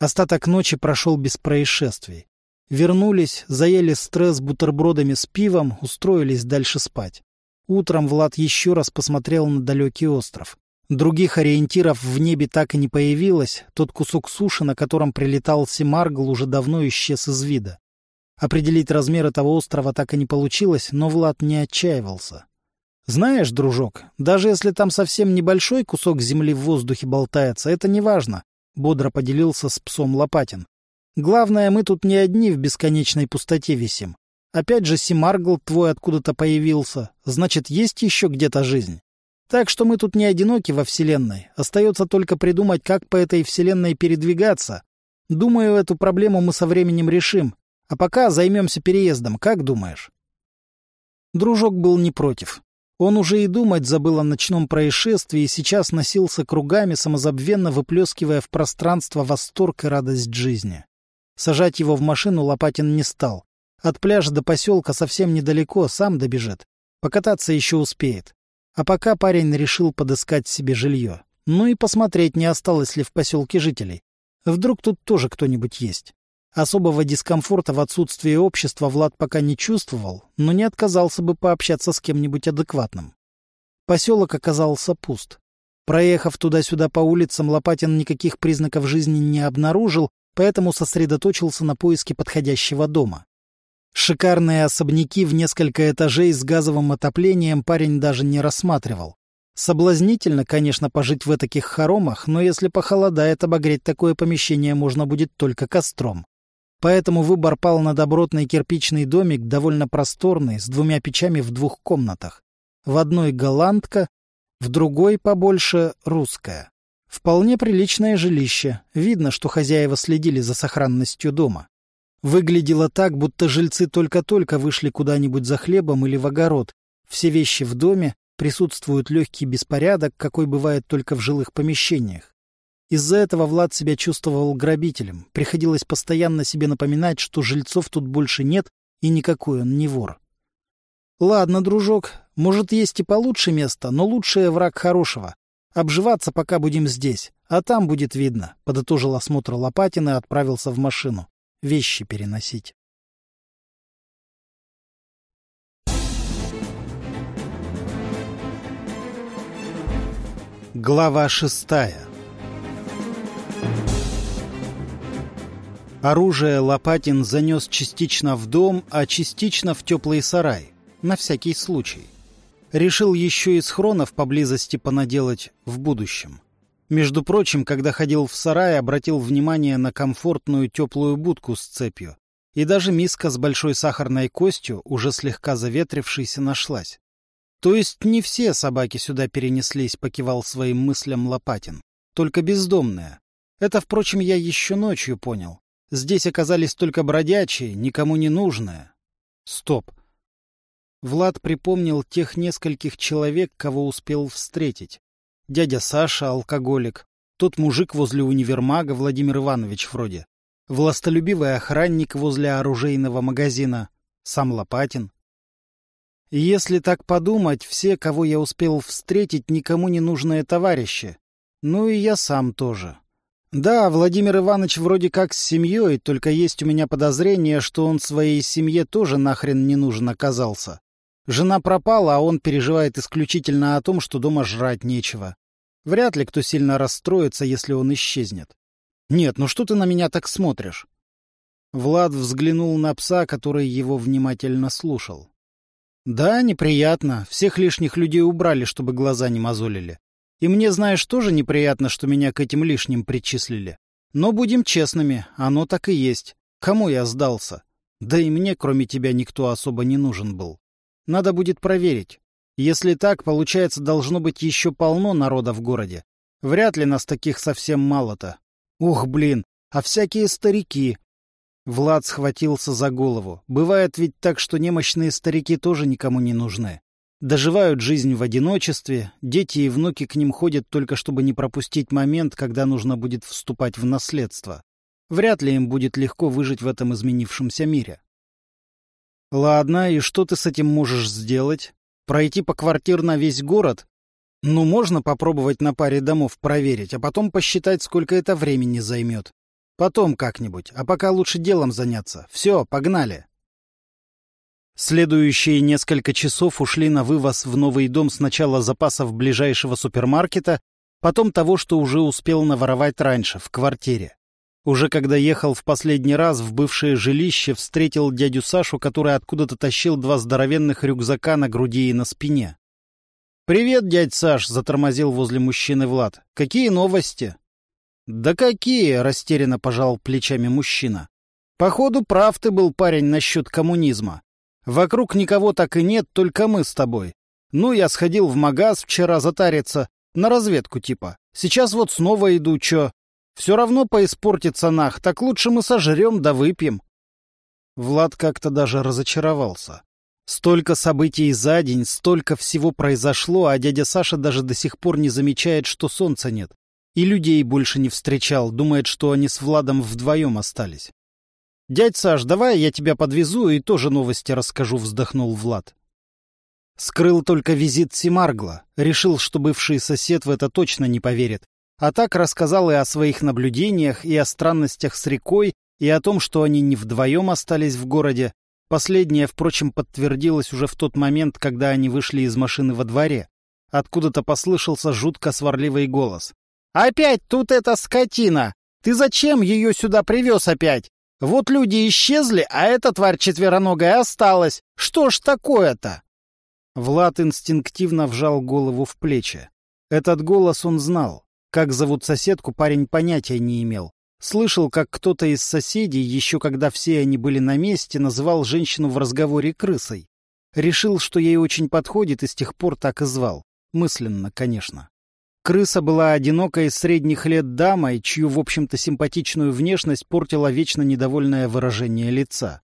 Speaker 1: Остаток ночи прошел без происшествий. Вернулись, заели стресс бутербродами с пивом, устроились дальше спать. Утром Влад еще раз посмотрел на далекий остров. Других ориентиров в небе так и не появилось, тот кусок суши, на котором прилетал Симаргл, уже давно исчез из вида. Определить размер этого острова так и не получилось, но Влад не отчаивался. «Знаешь, дружок, даже если там совсем небольшой кусок земли в воздухе болтается, это не важно. — бодро поделился с псом Лопатин. «Главное, мы тут не одни в бесконечной пустоте висим. Опять же, Симаргл твой откуда-то появился, значит, есть еще где-то жизнь. Так что мы тут не одиноки во Вселенной. Остается только придумать, как по этой Вселенной передвигаться. Думаю, эту проблему мы со временем решим. А пока займемся переездом, как думаешь?» Дружок был не против. Он уже и думать забыл о ночном происшествии и сейчас носился кругами, самозабвенно выплескивая в пространство восторг и радость жизни. Сажать его в машину Лопатин не стал. От пляжа до поселка совсем недалеко, сам добежит. Покататься еще успеет. А пока парень решил подыскать себе жилье. Ну и посмотреть, не осталось ли в поселке жителей. Вдруг тут тоже кто-нибудь есть. Особого дискомфорта в отсутствии общества Влад пока не чувствовал, но не отказался бы пообщаться с кем-нибудь адекватным. Поселок оказался пуст. Проехав туда-сюда по улицам, Лопатин никаких признаков жизни не обнаружил, поэтому сосредоточился на поиске подходящего дома. Шикарные особняки в несколько этажей с газовым отоплением парень даже не рассматривал. Соблазнительно, конечно, пожить в таких хоромах, но если похолодает, обогреть такое помещение можно будет только костром. Поэтому выбор пал на добротный кирпичный домик, довольно просторный, с двумя печами в двух комнатах. В одной голландка, в другой, побольше, русская. Вполне приличное жилище. Видно, что хозяева следили за сохранностью дома. Выглядело так, будто жильцы только-только вышли куда-нибудь за хлебом или в огород. Все вещи в доме, присутствует легкий беспорядок, какой бывает только в жилых помещениях. Из-за этого Влад себя чувствовал грабителем. Приходилось постоянно себе напоминать, что жильцов тут больше нет, и никакой он не вор. Ладно, дружок, может, есть и получше место, но лучшее враг хорошего. Обживаться пока будем здесь, а там будет видно, — подытожил осмотр Лопатина и отправился в машину вещи переносить. Глава шестая Оружие Лопатин занес частично в дом, а частично в теплый сарай, на всякий случай. Решил еще и схронов поблизости понаделать в будущем. Между прочим, когда ходил в сарай, обратил внимание на комфортную теплую будку с цепью. И даже миска с большой сахарной костью, уже слегка заветрившейся, нашлась. То есть не все собаки сюда перенеслись, покивал своим мыслям Лопатин. Только бездомные. Это, впрочем, я еще ночью понял. Здесь оказались только бродячие, никому не нужные. Стоп. Влад припомнил тех нескольких человек, кого успел встретить дядя Саша, алкоголик, тот мужик возле универмага, Владимир Иванович вроде, властолюбивый охранник возле оружейного магазина, сам Лопатин. Если так подумать, все, кого я успел встретить, никому не нужные товарищи. Ну и я сам тоже. Да, Владимир Иванович вроде как с семьей, только есть у меня подозрение, что он своей семье тоже нахрен не нужен оказался. Жена пропала, а он переживает исключительно о том, что дома жрать нечего. Вряд ли кто сильно расстроится, если он исчезнет. Нет, ну что ты на меня так смотришь? Влад взглянул на пса, который его внимательно слушал. Да, неприятно. Всех лишних людей убрали, чтобы глаза не мозолили. И мне, знаешь, тоже неприятно, что меня к этим лишним причислили. Но будем честными, оно так и есть. Кому я сдался? Да и мне, кроме тебя, никто особо не нужен был. Надо будет проверить. Если так, получается, должно быть еще полно народа в городе. Вряд ли нас таких совсем мало-то. Ух, блин, а всякие старики. Влад схватился за голову. Бывает ведь так, что немощные старики тоже никому не нужны. Доживают жизнь в одиночестве, дети и внуки к ним ходят только чтобы не пропустить момент, когда нужно будет вступать в наследство. Вряд ли им будет легко выжить в этом изменившемся мире. Ладно, и что ты с этим можешь сделать? Пройти по квартир на весь город? Ну, можно попробовать на паре домов проверить, а потом посчитать, сколько это времени займет. Потом как-нибудь, а пока лучше делом заняться. Все, погнали. Следующие несколько часов ушли на вывоз в новый дом сначала запасов ближайшего супермаркета, потом того, что уже успел наворовать раньше, в квартире. Уже когда ехал в последний раз в бывшее жилище, встретил дядю Сашу, который откуда-то тащил два здоровенных рюкзака на груди и на спине. «Привет, дядь Саш!» — затормозил возле мужчины Влад. «Какие новости?» «Да какие!» — растерянно пожал плечами мужчина. «Походу, прав ты был парень насчет коммунизма. Вокруг никого так и нет, только мы с тобой. Ну, я сходил в магаз вчера затариться, на разведку типа. Сейчас вот снова иду, чё. Все равно поиспортится нах, так лучше мы сожрем да выпьем. Влад как-то даже разочаровался. Столько событий за день, столько всего произошло, а дядя Саша даже до сих пор не замечает, что солнца нет. И людей больше не встречал, думает, что они с Владом вдвоем остались. «Дядь Саш, давай я тебя подвезу и тоже новости расскажу», — вздохнул Влад. Скрыл только визит Симаргла. Решил, что бывший сосед в это точно не поверит. А так рассказал и о своих наблюдениях, и о странностях с рекой, и о том, что они не вдвоем остались в городе. Последнее, впрочем, подтвердилось уже в тот момент, когда они вышли из машины во дворе. Откуда-то послышался жутко сварливый голос. «Опять тут эта скотина! Ты зачем ее сюда привез опять? Вот люди исчезли, а эта тварь четвероногая осталась. Что ж такое-то?» Влад инстинктивно вжал голову в плечи. Этот голос он знал. Как зовут соседку, парень понятия не имел. Слышал, как кто-то из соседей, еще когда все они были на месте, называл женщину в разговоре крысой. Решил, что ей очень подходит, и с тех пор так и звал. Мысленно, конечно. Крыса была одинокой средних лет дамой, чью, в общем-то, симпатичную внешность портила вечно недовольное выражение лица.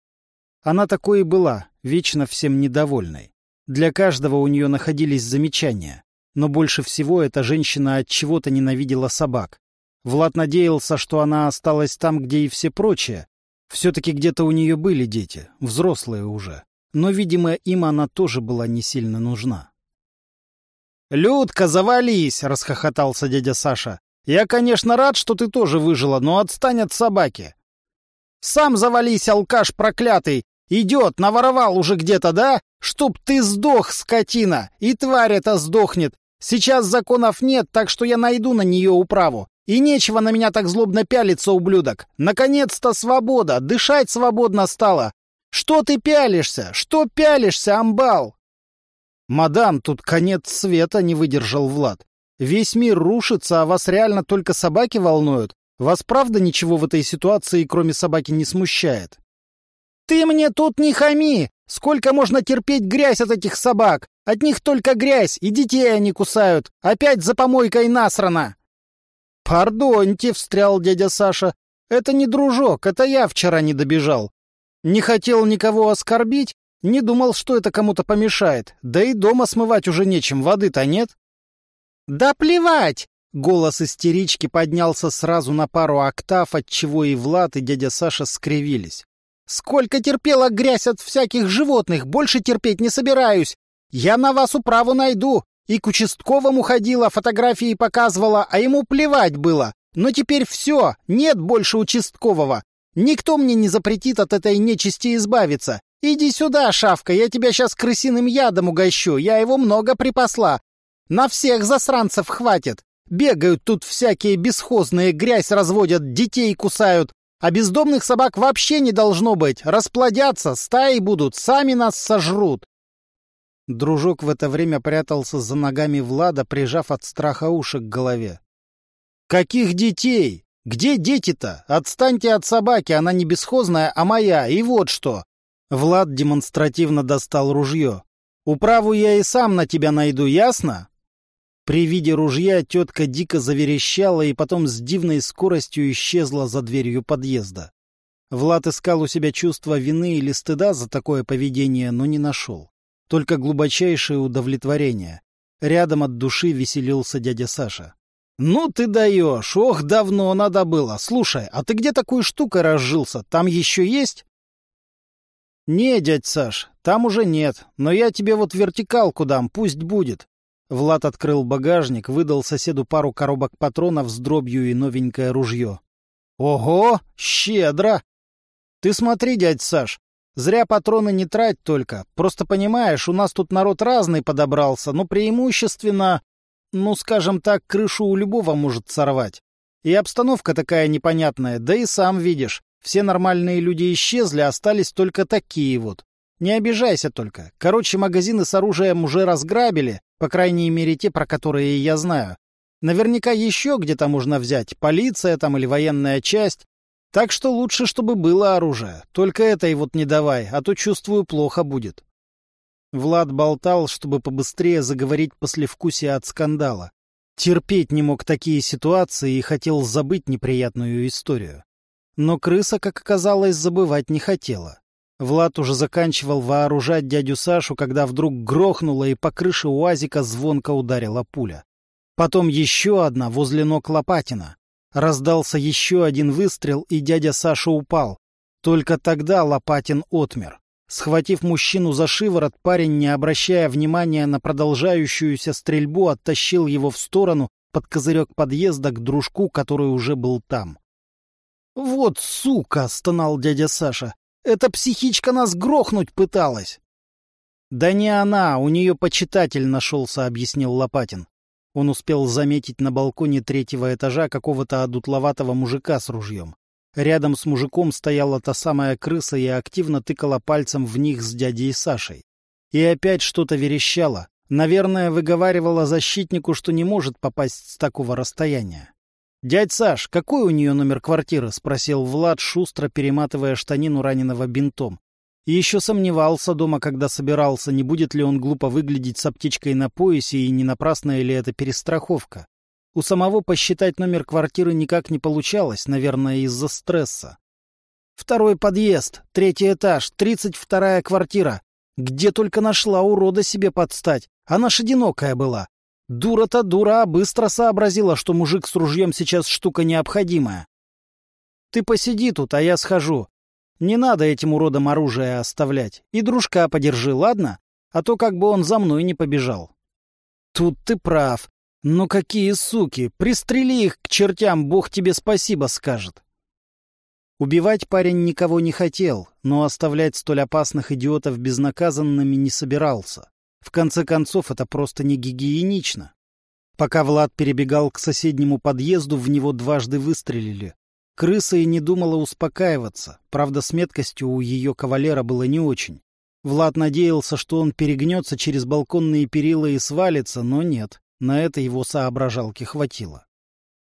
Speaker 1: Она такой и была, вечно всем недовольной. Для каждого у нее находились замечания. Но больше всего эта женщина от чего-то ненавидела собак. Влад надеялся, что она осталась там, где и все прочие. Все-таки где-то у нее были дети, взрослые уже. Но, видимо, им она тоже была не сильно нужна. «Людка, завались!» — расхохотался дядя Саша. «Я, конечно, рад, что ты тоже выжила, но отстань от собаки!» «Сам завались, алкаш проклятый! Идет, наворовал уже где-то, да? Чтоб ты сдох, скотина! И тварь эта сдохнет! Сейчас законов нет, так что я найду на нее управу. И нечего на меня так злобно пялиться, ублюдок. Наконец-то свобода, дышать свободно стало. Что ты пялишься? Что пялишься, амбал? Мадам, тут конец света, не выдержал Влад. Весь мир рушится, а вас реально только собаки волнуют? Вас правда ничего в этой ситуации, кроме собаки, не смущает? «Ты мне тут не хами! Сколько можно терпеть грязь от этих собак? От них только грязь, и детей они кусают. Опять за помойкой насрано!» «Пардоньте», — встрял дядя Саша. «Это не дружок, это я вчера не добежал. Не хотел никого оскорбить, не думал, что это кому-то помешает. Да и дома смывать уже нечем, воды-то нет». «Да плевать!» Голос истерички поднялся сразу на пару октав, отчего и Влад, и дядя Саша скривились. Сколько терпела грязь от всяких животных, больше терпеть не собираюсь. Я на вас управу найду. И к участковому ходила, фотографии показывала, а ему плевать было. Но теперь все, нет больше участкового. Никто мне не запретит от этой нечисти избавиться. Иди сюда, шавка, я тебя сейчас крысиным ядом угощу, я его много припасла. На всех засранцев хватит. Бегают тут всякие бесхозные, грязь разводят, детей кусают. А бездомных собак вообще не должно быть. Расплодятся, стаи будут, сами нас сожрут. Дружок в это время прятался за ногами Влада, прижав от страха уши к голове. «Каких детей? Где дети-то? Отстаньте от собаки, она не бесхозная, а моя, и вот что!» Влад демонстративно достал ружье. «Управу я и сам на тебя найду, ясно?» При виде ружья тетка дико заверещала и потом с дивной скоростью исчезла за дверью подъезда. Влад искал у себя чувство вины или стыда за такое поведение, но не нашел. Только глубочайшее удовлетворение. Рядом от души веселился дядя Саша. «Ну ты даешь! Ох, давно надо было! Слушай, а ты где такой штукой разжился? Там еще есть?» «Не, дядь Саш, там уже нет, но я тебе вот вертикалку дам, пусть будет. Влад открыл багажник, выдал соседу пару коробок патронов с дробью и новенькое ружье. «Ого! Щедро!» «Ты смотри, дядь Саш, зря патроны не трать только. Просто понимаешь, у нас тут народ разный подобрался, но преимущественно, ну, скажем так, крышу у любого может сорвать. И обстановка такая непонятная, да и сам видишь, все нормальные люди исчезли, остались только такие вот. Не обижайся только. Короче, магазины с оружием уже разграбили, по крайней мере, те, про которые я знаю. Наверняка еще где-то можно взять, полиция там или военная часть. Так что лучше, чтобы было оружие. Только это и вот не давай, а то, чувствую, плохо будет. Влад болтал, чтобы побыстрее заговорить послевкусие от скандала. Терпеть не мог такие ситуации и хотел забыть неприятную историю. Но крыса, как оказалось, забывать не хотела. Влад уже заканчивал вооружать дядю Сашу, когда вдруг грохнуло, и по крыше УАЗика звонко ударила пуля. Потом еще одна возле ног Лопатина. Раздался еще один выстрел, и дядя Саша упал. Только тогда Лопатин отмер. Схватив мужчину за шиворот, парень, не обращая внимания на продолжающуюся стрельбу, оттащил его в сторону под козырек подъезда к дружку, который уже был там. «Вот сука!» — стонал дядя Саша. «Эта психичка нас грохнуть пыталась!» «Да не она, у нее почитатель нашелся», — объяснил Лопатин. Он успел заметить на балконе третьего этажа какого-то одутловатого мужика с ружьем. Рядом с мужиком стояла та самая крыса и активно тыкала пальцем в них с дядей Сашей. И опять что-то верещало. Наверное, выговаривала защитнику, что не может попасть с такого расстояния. «Дядь Саш, какой у нее номер квартиры?» — спросил Влад, шустро перематывая штанину раненого бинтом. И еще сомневался дома, когда собирался, не будет ли он глупо выглядеть с аптечкой на поясе и не напрасная ли это перестраховка. У самого посчитать номер квартиры никак не получалось, наверное, из-за стресса. Второй подъезд, третий этаж, тридцать вторая квартира. Где только нашла урода себе подстать. Она ж одинокая была. Дура-то дура, а быстро сообразила, что мужик с ружьем сейчас штука необходимая. Ты посиди тут, а я схожу. Не надо этим уродам оружие оставлять. И дружка подержи, ладно? А то как бы он за мной не побежал. Тут ты прав. «Ну какие суки! Пристрели их к чертям, бог тебе спасибо скажет!» Убивать парень никого не хотел, но оставлять столь опасных идиотов безнаказанными не собирался. В конце концов, это просто не гигиенично. Пока Влад перебегал к соседнему подъезду, в него дважды выстрелили. Крыса и не думала успокаиваться, правда, с меткостью у ее кавалера было не очень. Влад надеялся, что он перегнется через балконные перила и свалится, но нет. На это его соображалки хватило.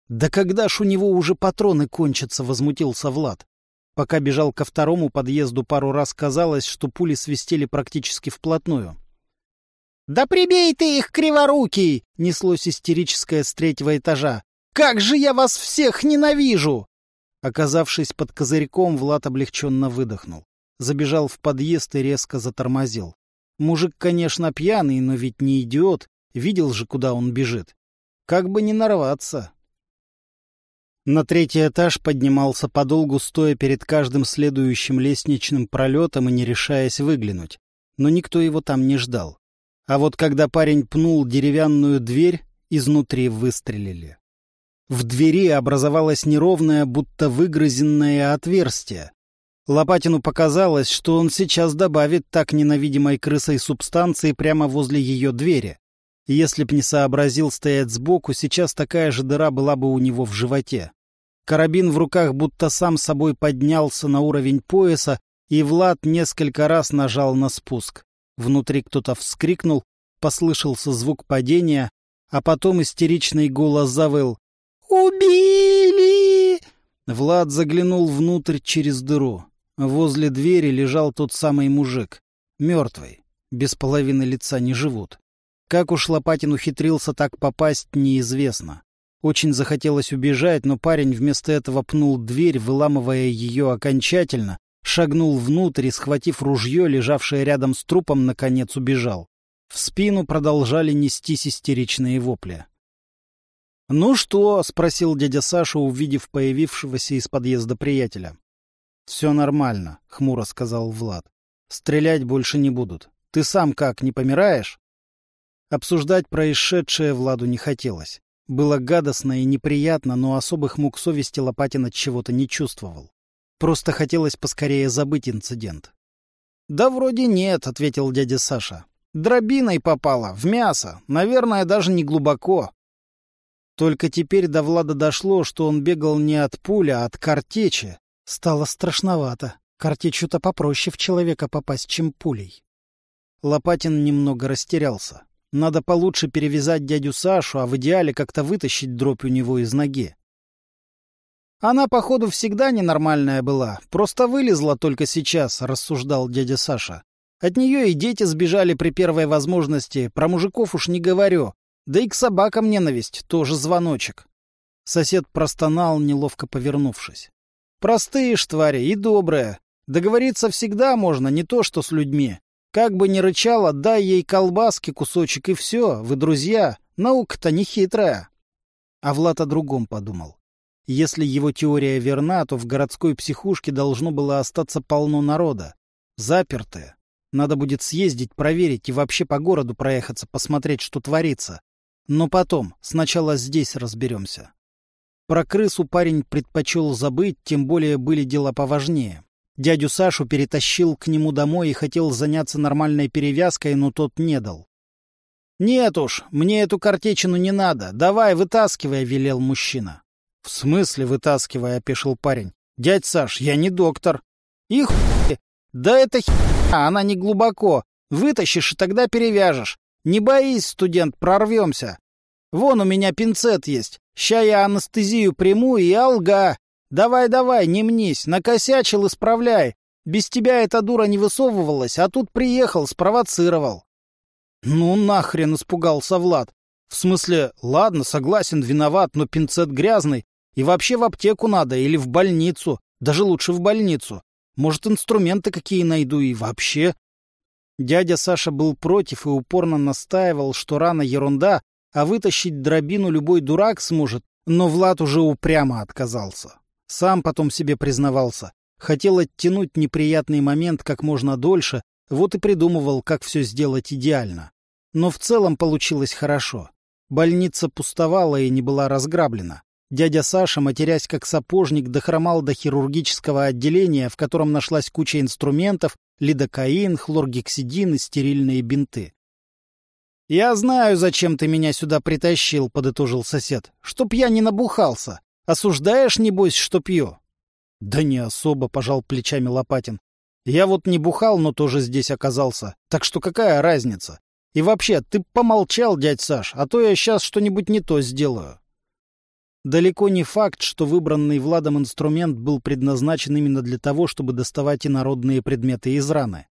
Speaker 1: «Да когда ж у него уже патроны кончатся?» — возмутился Влад. Пока бежал ко второму подъезду, пару раз казалось, что пули свистели практически вплотную. «Да прибей ты их, криворукий!» — неслось истерическое с третьего этажа. «Как же я вас всех ненавижу!» Оказавшись под козырьком, Влад облегченно выдохнул. Забежал в подъезд и резко затормозил. Мужик, конечно, пьяный, но ведь не идиот, Видел же, куда он бежит. Как бы не нарваться. На третий этаж поднимался подолгу, стоя перед каждым следующим лестничным пролетом и не решаясь выглянуть. Но никто его там не ждал. А вот когда парень пнул деревянную дверь, изнутри выстрелили. В двери образовалось неровное, будто выгрызенное отверстие. Лопатину показалось, что он сейчас добавит так ненавидимой крысой субстанции прямо возле ее двери. Если б не сообразил стоять сбоку, сейчас такая же дыра была бы у него в животе. Карабин в руках будто сам собой поднялся на уровень пояса, и Влад несколько раз нажал на спуск. Внутри кто-то вскрикнул, послышался звук падения, а потом истеричный голос завыл. «Убили!» Влад заглянул внутрь через дыру. Возле двери лежал тот самый мужик. Мертвый. Без половины лица не живут. Как уж Лопатин ухитрился так попасть, неизвестно. Очень захотелось убежать, но парень вместо этого пнул дверь, выламывая ее окончательно, шагнул внутрь и, схватив ружье, лежавшее рядом с трупом, наконец убежал. В спину продолжали нестись истеричные вопли. «Ну что?» — спросил дядя Саша, увидев появившегося из подъезда приятеля. «Все нормально», — хмуро сказал Влад. «Стрелять больше не будут. Ты сам как, не помираешь?» Обсуждать происшедшее Владу не хотелось. Было гадостно и неприятно, но особых мук совести Лопатин от чего-то не чувствовал. Просто хотелось поскорее забыть инцидент. «Да вроде нет», — ответил дядя Саша. «Дробиной попала, в мясо, наверное, даже не глубоко». Только теперь до Влада дошло, что он бегал не от пули, а от картечи. Стало страшновато. Картечью-то попроще в человека попасть, чем пулей. Лопатин немного растерялся. Надо получше перевязать дядю Сашу, а в идеале как-то вытащить дробь у него из ноги. Она, походу, всегда ненормальная была, просто вылезла только сейчас, рассуждал дядя Саша. От нее и дети сбежали при первой возможности, про мужиков уж не говорю. Да и к собакам ненависть, тоже звоночек. Сосед простонал, неловко повернувшись. Простые ж твари и добрые. Договориться всегда можно, не то что с людьми. Как бы ни рычала, дай ей колбаски кусочек и все, вы друзья. Наука-то не хитрая. А Влад о другом подумал. Если его теория верна, то в городской психушке должно было остаться полно народа. Запертые. Надо будет съездить, проверить и вообще по городу проехаться, посмотреть, что творится. Но потом, сначала здесь разберемся. Про крысу парень предпочел забыть, тем более были дела поважнее. Дядю Сашу перетащил к нему домой и хотел заняться нормальной перевязкой, но тот не дал. «Нет уж, мне эту картечину не надо. Давай, вытаскивай», — велел мужчина. «В смысле вытаскивай?» — опешил парень. «Дядь Саш, я не доктор». «И хуй! Да это херня, она не глубоко. Вытащишь и тогда перевяжешь. Не боись, студент, прорвемся. Вон у меня пинцет есть. Ща я анестезию приму и алга. Давай-давай, не мнись, накосячил, исправляй. Без тебя эта дура не высовывалась, а тут приехал, спровоцировал. Ну нахрен испугался Влад. В смысле, ладно, согласен, виноват, но пинцет грязный. И вообще в аптеку надо или в больницу. Даже лучше в больницу. Может, инструменты какие найду и вообще. Дядя Саша был против и упорно настаивал, что рана ерунда, а вытащить дробину любой дурак сможет, но Влад уже упрямо отказался. Сам потом себе признавался. Хотел оттянуть неприятный момент как можно дольше, вот и придумывал, как все сделать идеально. Но в целом получилось хорошо. Больница пустовала и не была разграблена. Дядя Саша, матерясь как сапожник, дохромал до хирургического отделения, в котором нашлась куча инструментов, лидокаин, хлоргексидин и стерильные бинты. «Я знаю, зачем ты меня сюда притащил», — подытожил сосед. «Чтоб я не набухался. Осуждаешь, небось, что пью?» «Да не особо», — пожал плечами Лопатин. «Я вот не бухал, но тоже здесь оказался. Так что какая разница? И вообще, ты помолчал, дядь Саш, а то я сейчас что-нибудь не то сделаю». Далеко не факт, что выбранный Владом инструмент был предназначен именно для того, чтобы доставать инородные предметы из раны.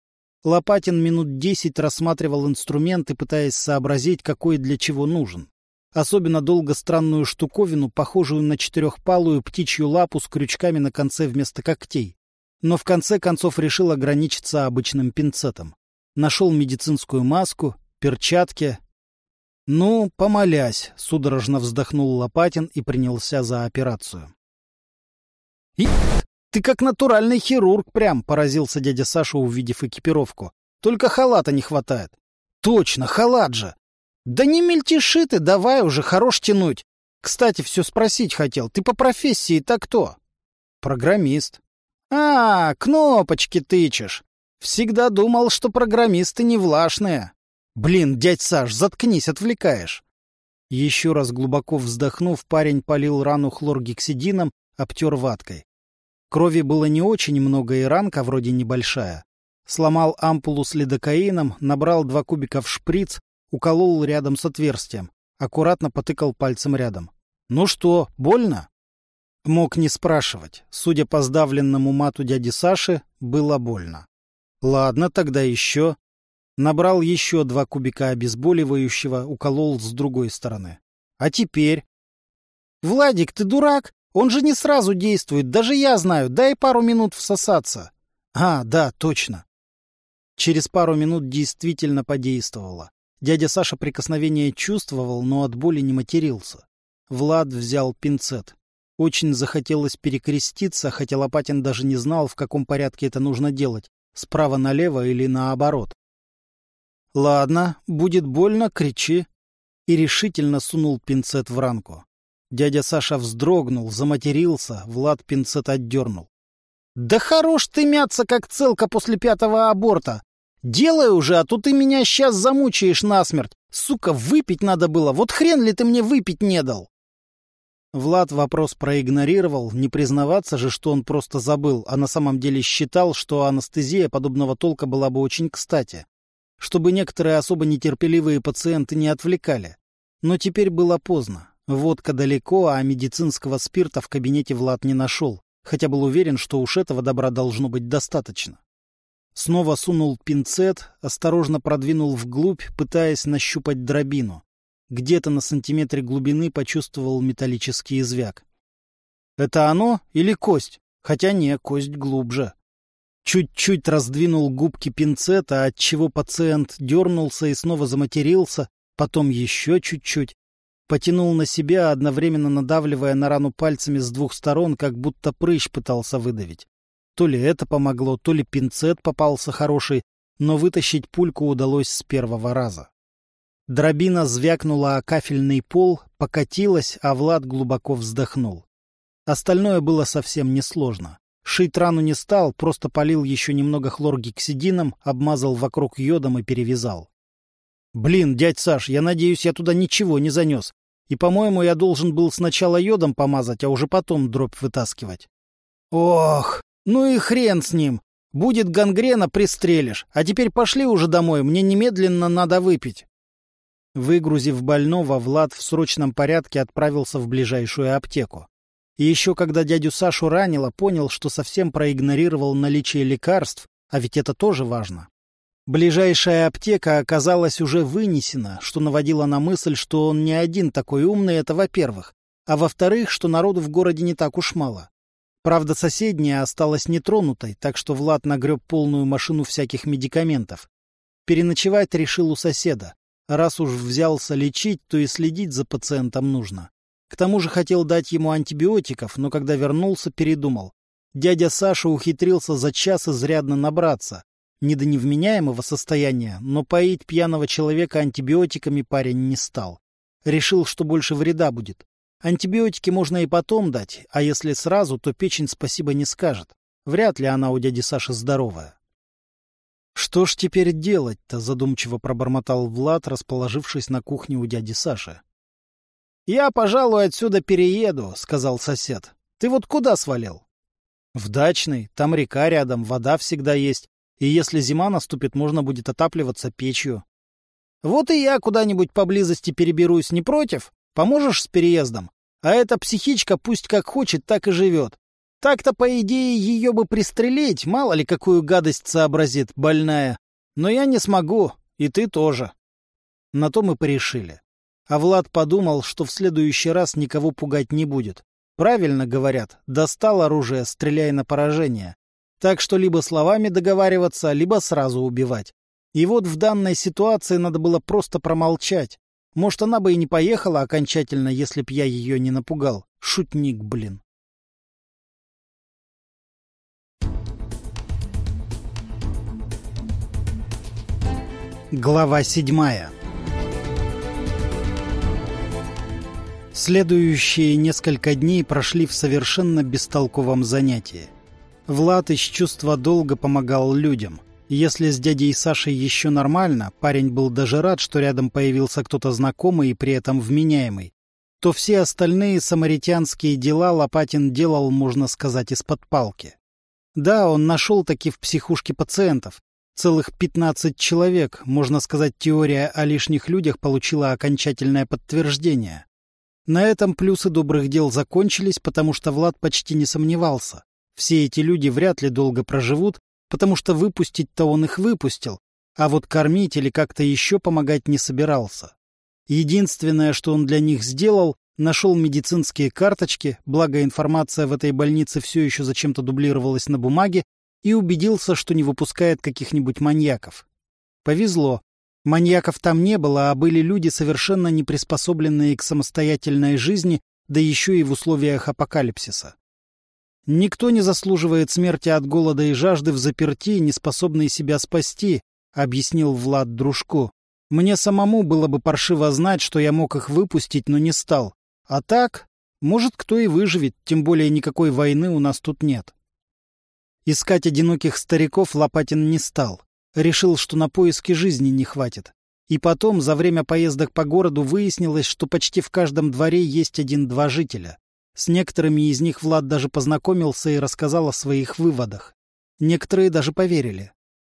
Speaker 1: Лопатин минут десять рассматривал инструменты, пытаясь сообразить, какой для чего нужен. Особенно долго странную штуковину, похожую на четырехпалую птичью лапу с крючками на конце вместо когтей. Но в конце концов решил ограничиться обычным пинцетом. Нашел медицинскую маску, перчатки. Ну, помолясь, судорожно вздохнул Лопатин и принялся за операцию. И ты как натуральный хирург прям, поразился дядя Саша, увидев экипировку. Только халата не хватает. Точно, халат же. Да не мельтеши ты, давай уже, хорош тянуть. Кстати, все спросить хотел. Ты по профессии-то кто? Программист. А, кнопочки тычешь. Всегда думал, что программисты не влажные. Блин, дядь Саш, заткнись, отвлекаешь. Еще раз глубоко вздохнув, парень полил рану хлоргексидином, обтер ваткой. Крови было не очень много, и ранка вроде небольшая. Сломал ампулу с лидокаином, набрал два кубика в шприц, уколол рядом с отверстием. Аккуратно потыкал пальцем рядом. «Ну что, больно?» Мог не спрашивать. Судя по сдавленному мату дяди Саши, было больно. «Ладно, тогда еще». Набрал еще два кубика обезболивающего, уколол с другой стороны. «А теперь?» «Владик, ты дурак? Он же не сразу действует, даже я знаю, дай пару минут всосаться. А, да, точно. Через пару минут действительно подействовало. Дядя Саша прикосновение чувствовал, но от боли не матерился. Влад взял пинцет. Очень захотелось перекреститься, хотя Лопатин даже не знал, в каком порядке это нужно делать, справа налево или наоборот. «Ладно, будет больно, кричи», и решительно сунул пинцет в ранку. Дядя Саша вздрогнул, заматерился, Влад пинцет отдернул. «Да хорош ты мяться, как целка после пятого аборта! Делай уже, а то ты меня сейчас замучаешь насмерть! Сука, выпить надо было, вот хрен ли ты мне выпить не дал!» Влад вопрос проигнорировал, не признаваться же, что он просто забыл, а на самом деле считал, что анестезия подобного толка была бы очень кстати, чтобы некоторые особо нетерпеливые пациенты не отвлекали. Но теперь было поздно. Водка далеко, а медицинского спирта в кабинете Влад не нашел, хотя был уверен, что уж этого добра должно быть достаточно. Снова сунул пинцет, осторожно продвинул вглубь, пытаясь нащупать дробину. Где-то на сантиметре глубины почувствовал металлический извяк. Это оно или кость? Хотя не, кость глубже. Чуть-чуть раздвинул губки пинцета, отчего пациент дернулся и снова заматерился, потом еще чуть-чуть потянул на себя, одновременно надавливая на рану пальцами с двух сторон, как будто прыщ пытался выдавить. То ли это помогло, то ли пинцет попался хороший, но вытащить пульку удалось с первого раза. Дробина звякнула о кафельный пол, покатилась, а Влад глубоко вздохнул. Остальное было совсем несложно. Шить рану не стал, просто полил еще немного хлоргексидином, обмазал вокруг йодом и перевязал. «Блин, дядь Саш, я надеюсь, я туда ничего не занес. И, по-моему, я должен был сначала йодом помазать, а уже потом дробь вытаскивать». «Ох, ну и хрен с ним. Будет гангрена, пристрелишь. А теперь пошли уже домой, мне немедленно надо выпить». Выгрузив больного, Влад в срочном порядке отправился в ближайшую аптеку. И еще когда дядю Сашу ранило, понял, что совсем проигнорировал наличие лекарств, а ведь это тоже важно. Ближайшая аптека оказалась уже вынесена, что наводило на мысль, что он не один такой умный, это во-первых, а во-вторых, что народу в городе не так уж мало. Правда, соседняя осталась нетронутой, так что Влад нагреб полную машину всяких медикаментов. Переночевать решил у соседа. Раз уж взялся лечить, то и следить за пациентом нужно. К тому же хотел дать ему антибиотиков, но когда вернулся, передумал. Дядя Саша ухитрился за час изрядно набраться. Не до невменяемого состояния, но поить пьяного человека антибиотиками парень не стал. Решил, что больше вреда будет. Антибиотики можно и потом дать, а если сразу, то печень спасибо не скажет. Вряд ли она у дяди Саши здоровая. «Что ж теперь делать-то?» — задумчиво пробормотал Влад, расположившись на кухне у дяди Саши. «Я, пожалуй, отсюда перееду», — сказал сосед. «Ты вот куда свалил?» «В дачный. Там река рядом, вода всегда есть. И если зима наступит, можно будет отапливаться печью». «Вот и я куда-нибудь поблизости переберусь, не против? Поможешь с переездом? А эта психичка пусть как хочет, так и живет. Так-то, по идее, ее бы пристрелить, мало ли какую гадость сообразит, больная. Но я не смогу, и ты тоже». На то мы порешили. А Влад подумал, что в следующий раз никого пугать не будет. Правильно говорят, достал оружие, стреляя на поражение. Так что либо словами договариваться, либо сразу убивать. И вот в данной ситуации надо было просто промолчать. Может, она бы и не поехала окончательно, если б я ее не напугал. Шутник, блин. Глава седьмая Следующие несколько дней прошли в совершенно бестолковом занятии. Влад из чувства долга помогал людям. Если с дядей Сашей еще нормально, парень был даже рад, что рядом появился кто-то знакомый и при этом вменяемый, то все остальные самаритянские дела Лопатин делал, можно сказать, из-под палки. Да, он нашел таки в психушке пациентов. Целых 15 человек, можно сказать, теория о лишних людях получила окончательное подтверждение. На этом плюсы добрых дел закончились, потому что Влад почти не сомневался. Все эти люди вряд ли долго проживут, потому что выпустить-то он их выпустил, а вот кормить или как-то еще помогать не собирался. Единственное, что он для них сделал, нашел медицинские карточки, благо информация в этой больнице все еще зачем-то дублировалась на бумаге, и убедился, что не выпускает каких-нибудь маньяков. Повезло. Маньяков там не было, а были люди, совершенно не приспособленные к самостоятельной жизни, да еще и в условиях апокалипсиса. Никто не заслуживает смерти от голода и жажды в заперти, не способный себя спасти, — объяснил Влад дружку. Мне самому было бы паршиво знать, что я мог их выпустить, но не стал. А так, может, кто и выживет, тем более никакой войны у нас тут нет. Искать одиноких стариков Лопатин не стал. Решил, что на поиски жизни не хватит. И потом, за время поездок по городу, выяснилось, что почти в каждом дворе есть один-два жителя. С некоторыми из них Влад даже познакомился и рассказал о своих выводах. Некоторые даже поверили.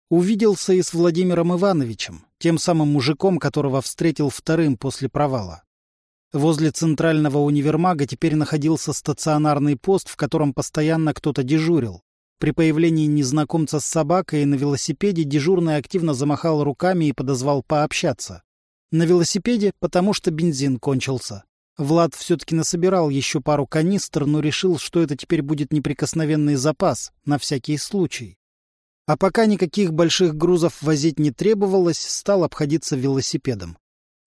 Speaker 1: Увиделся и с Владимиром Ивановичем, тем самым мужиком, которого встретил вторым после провала. Возле центрального универмага теперь находился стационарный пост, в котором постоянно кто-то дежурил. При появлении незнакомца с собакой на велосипеде дежурный активно замахал руками и подозвал пообщаться. На велосипеде, потому что бензин кончился. Влад все-таки насобирал еще пару канистр, но решил, что это теперь будет неприкосновенный запас, на всякий случай. А пока никаких больших грузов возить не требовалось, стал обходиться велосипедом.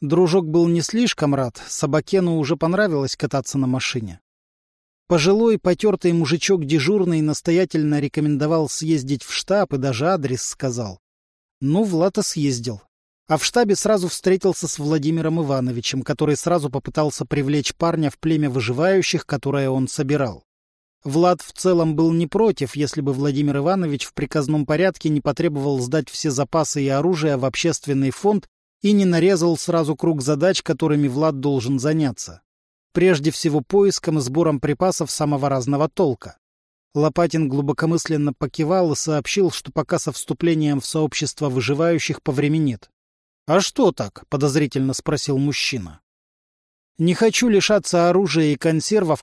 Speaker 1: Дружок был не слишком рад, Собакену уже понравилось кататься на машине. Пожилой, потертый мужичок дежурный настоятельно рекомендовал съездить в штаб и даже адрес сказал. Ну, Влад съездил. А в штабе сразу встретился с Владимиром Ивановичем, который сразу попытался привлечь парня в племя выживающих, которое он собирал. Влад в целом был не против, если бы Владимир Иванович в приказном порядке не потребовал сдать все запасы и оружие в общественный фонд и не нарезал сразу круг задач, которыми Влад должен заняться. Прежде всего поиском и сбором припасов самого разного толка. Лопатин глубокомысленно покивал и сообщил, что пока со вступлением в сообщество выживающих повременит. «А что так?» — подозрительно спросил мужчина. «Не хочу лишаться оружия и консервов,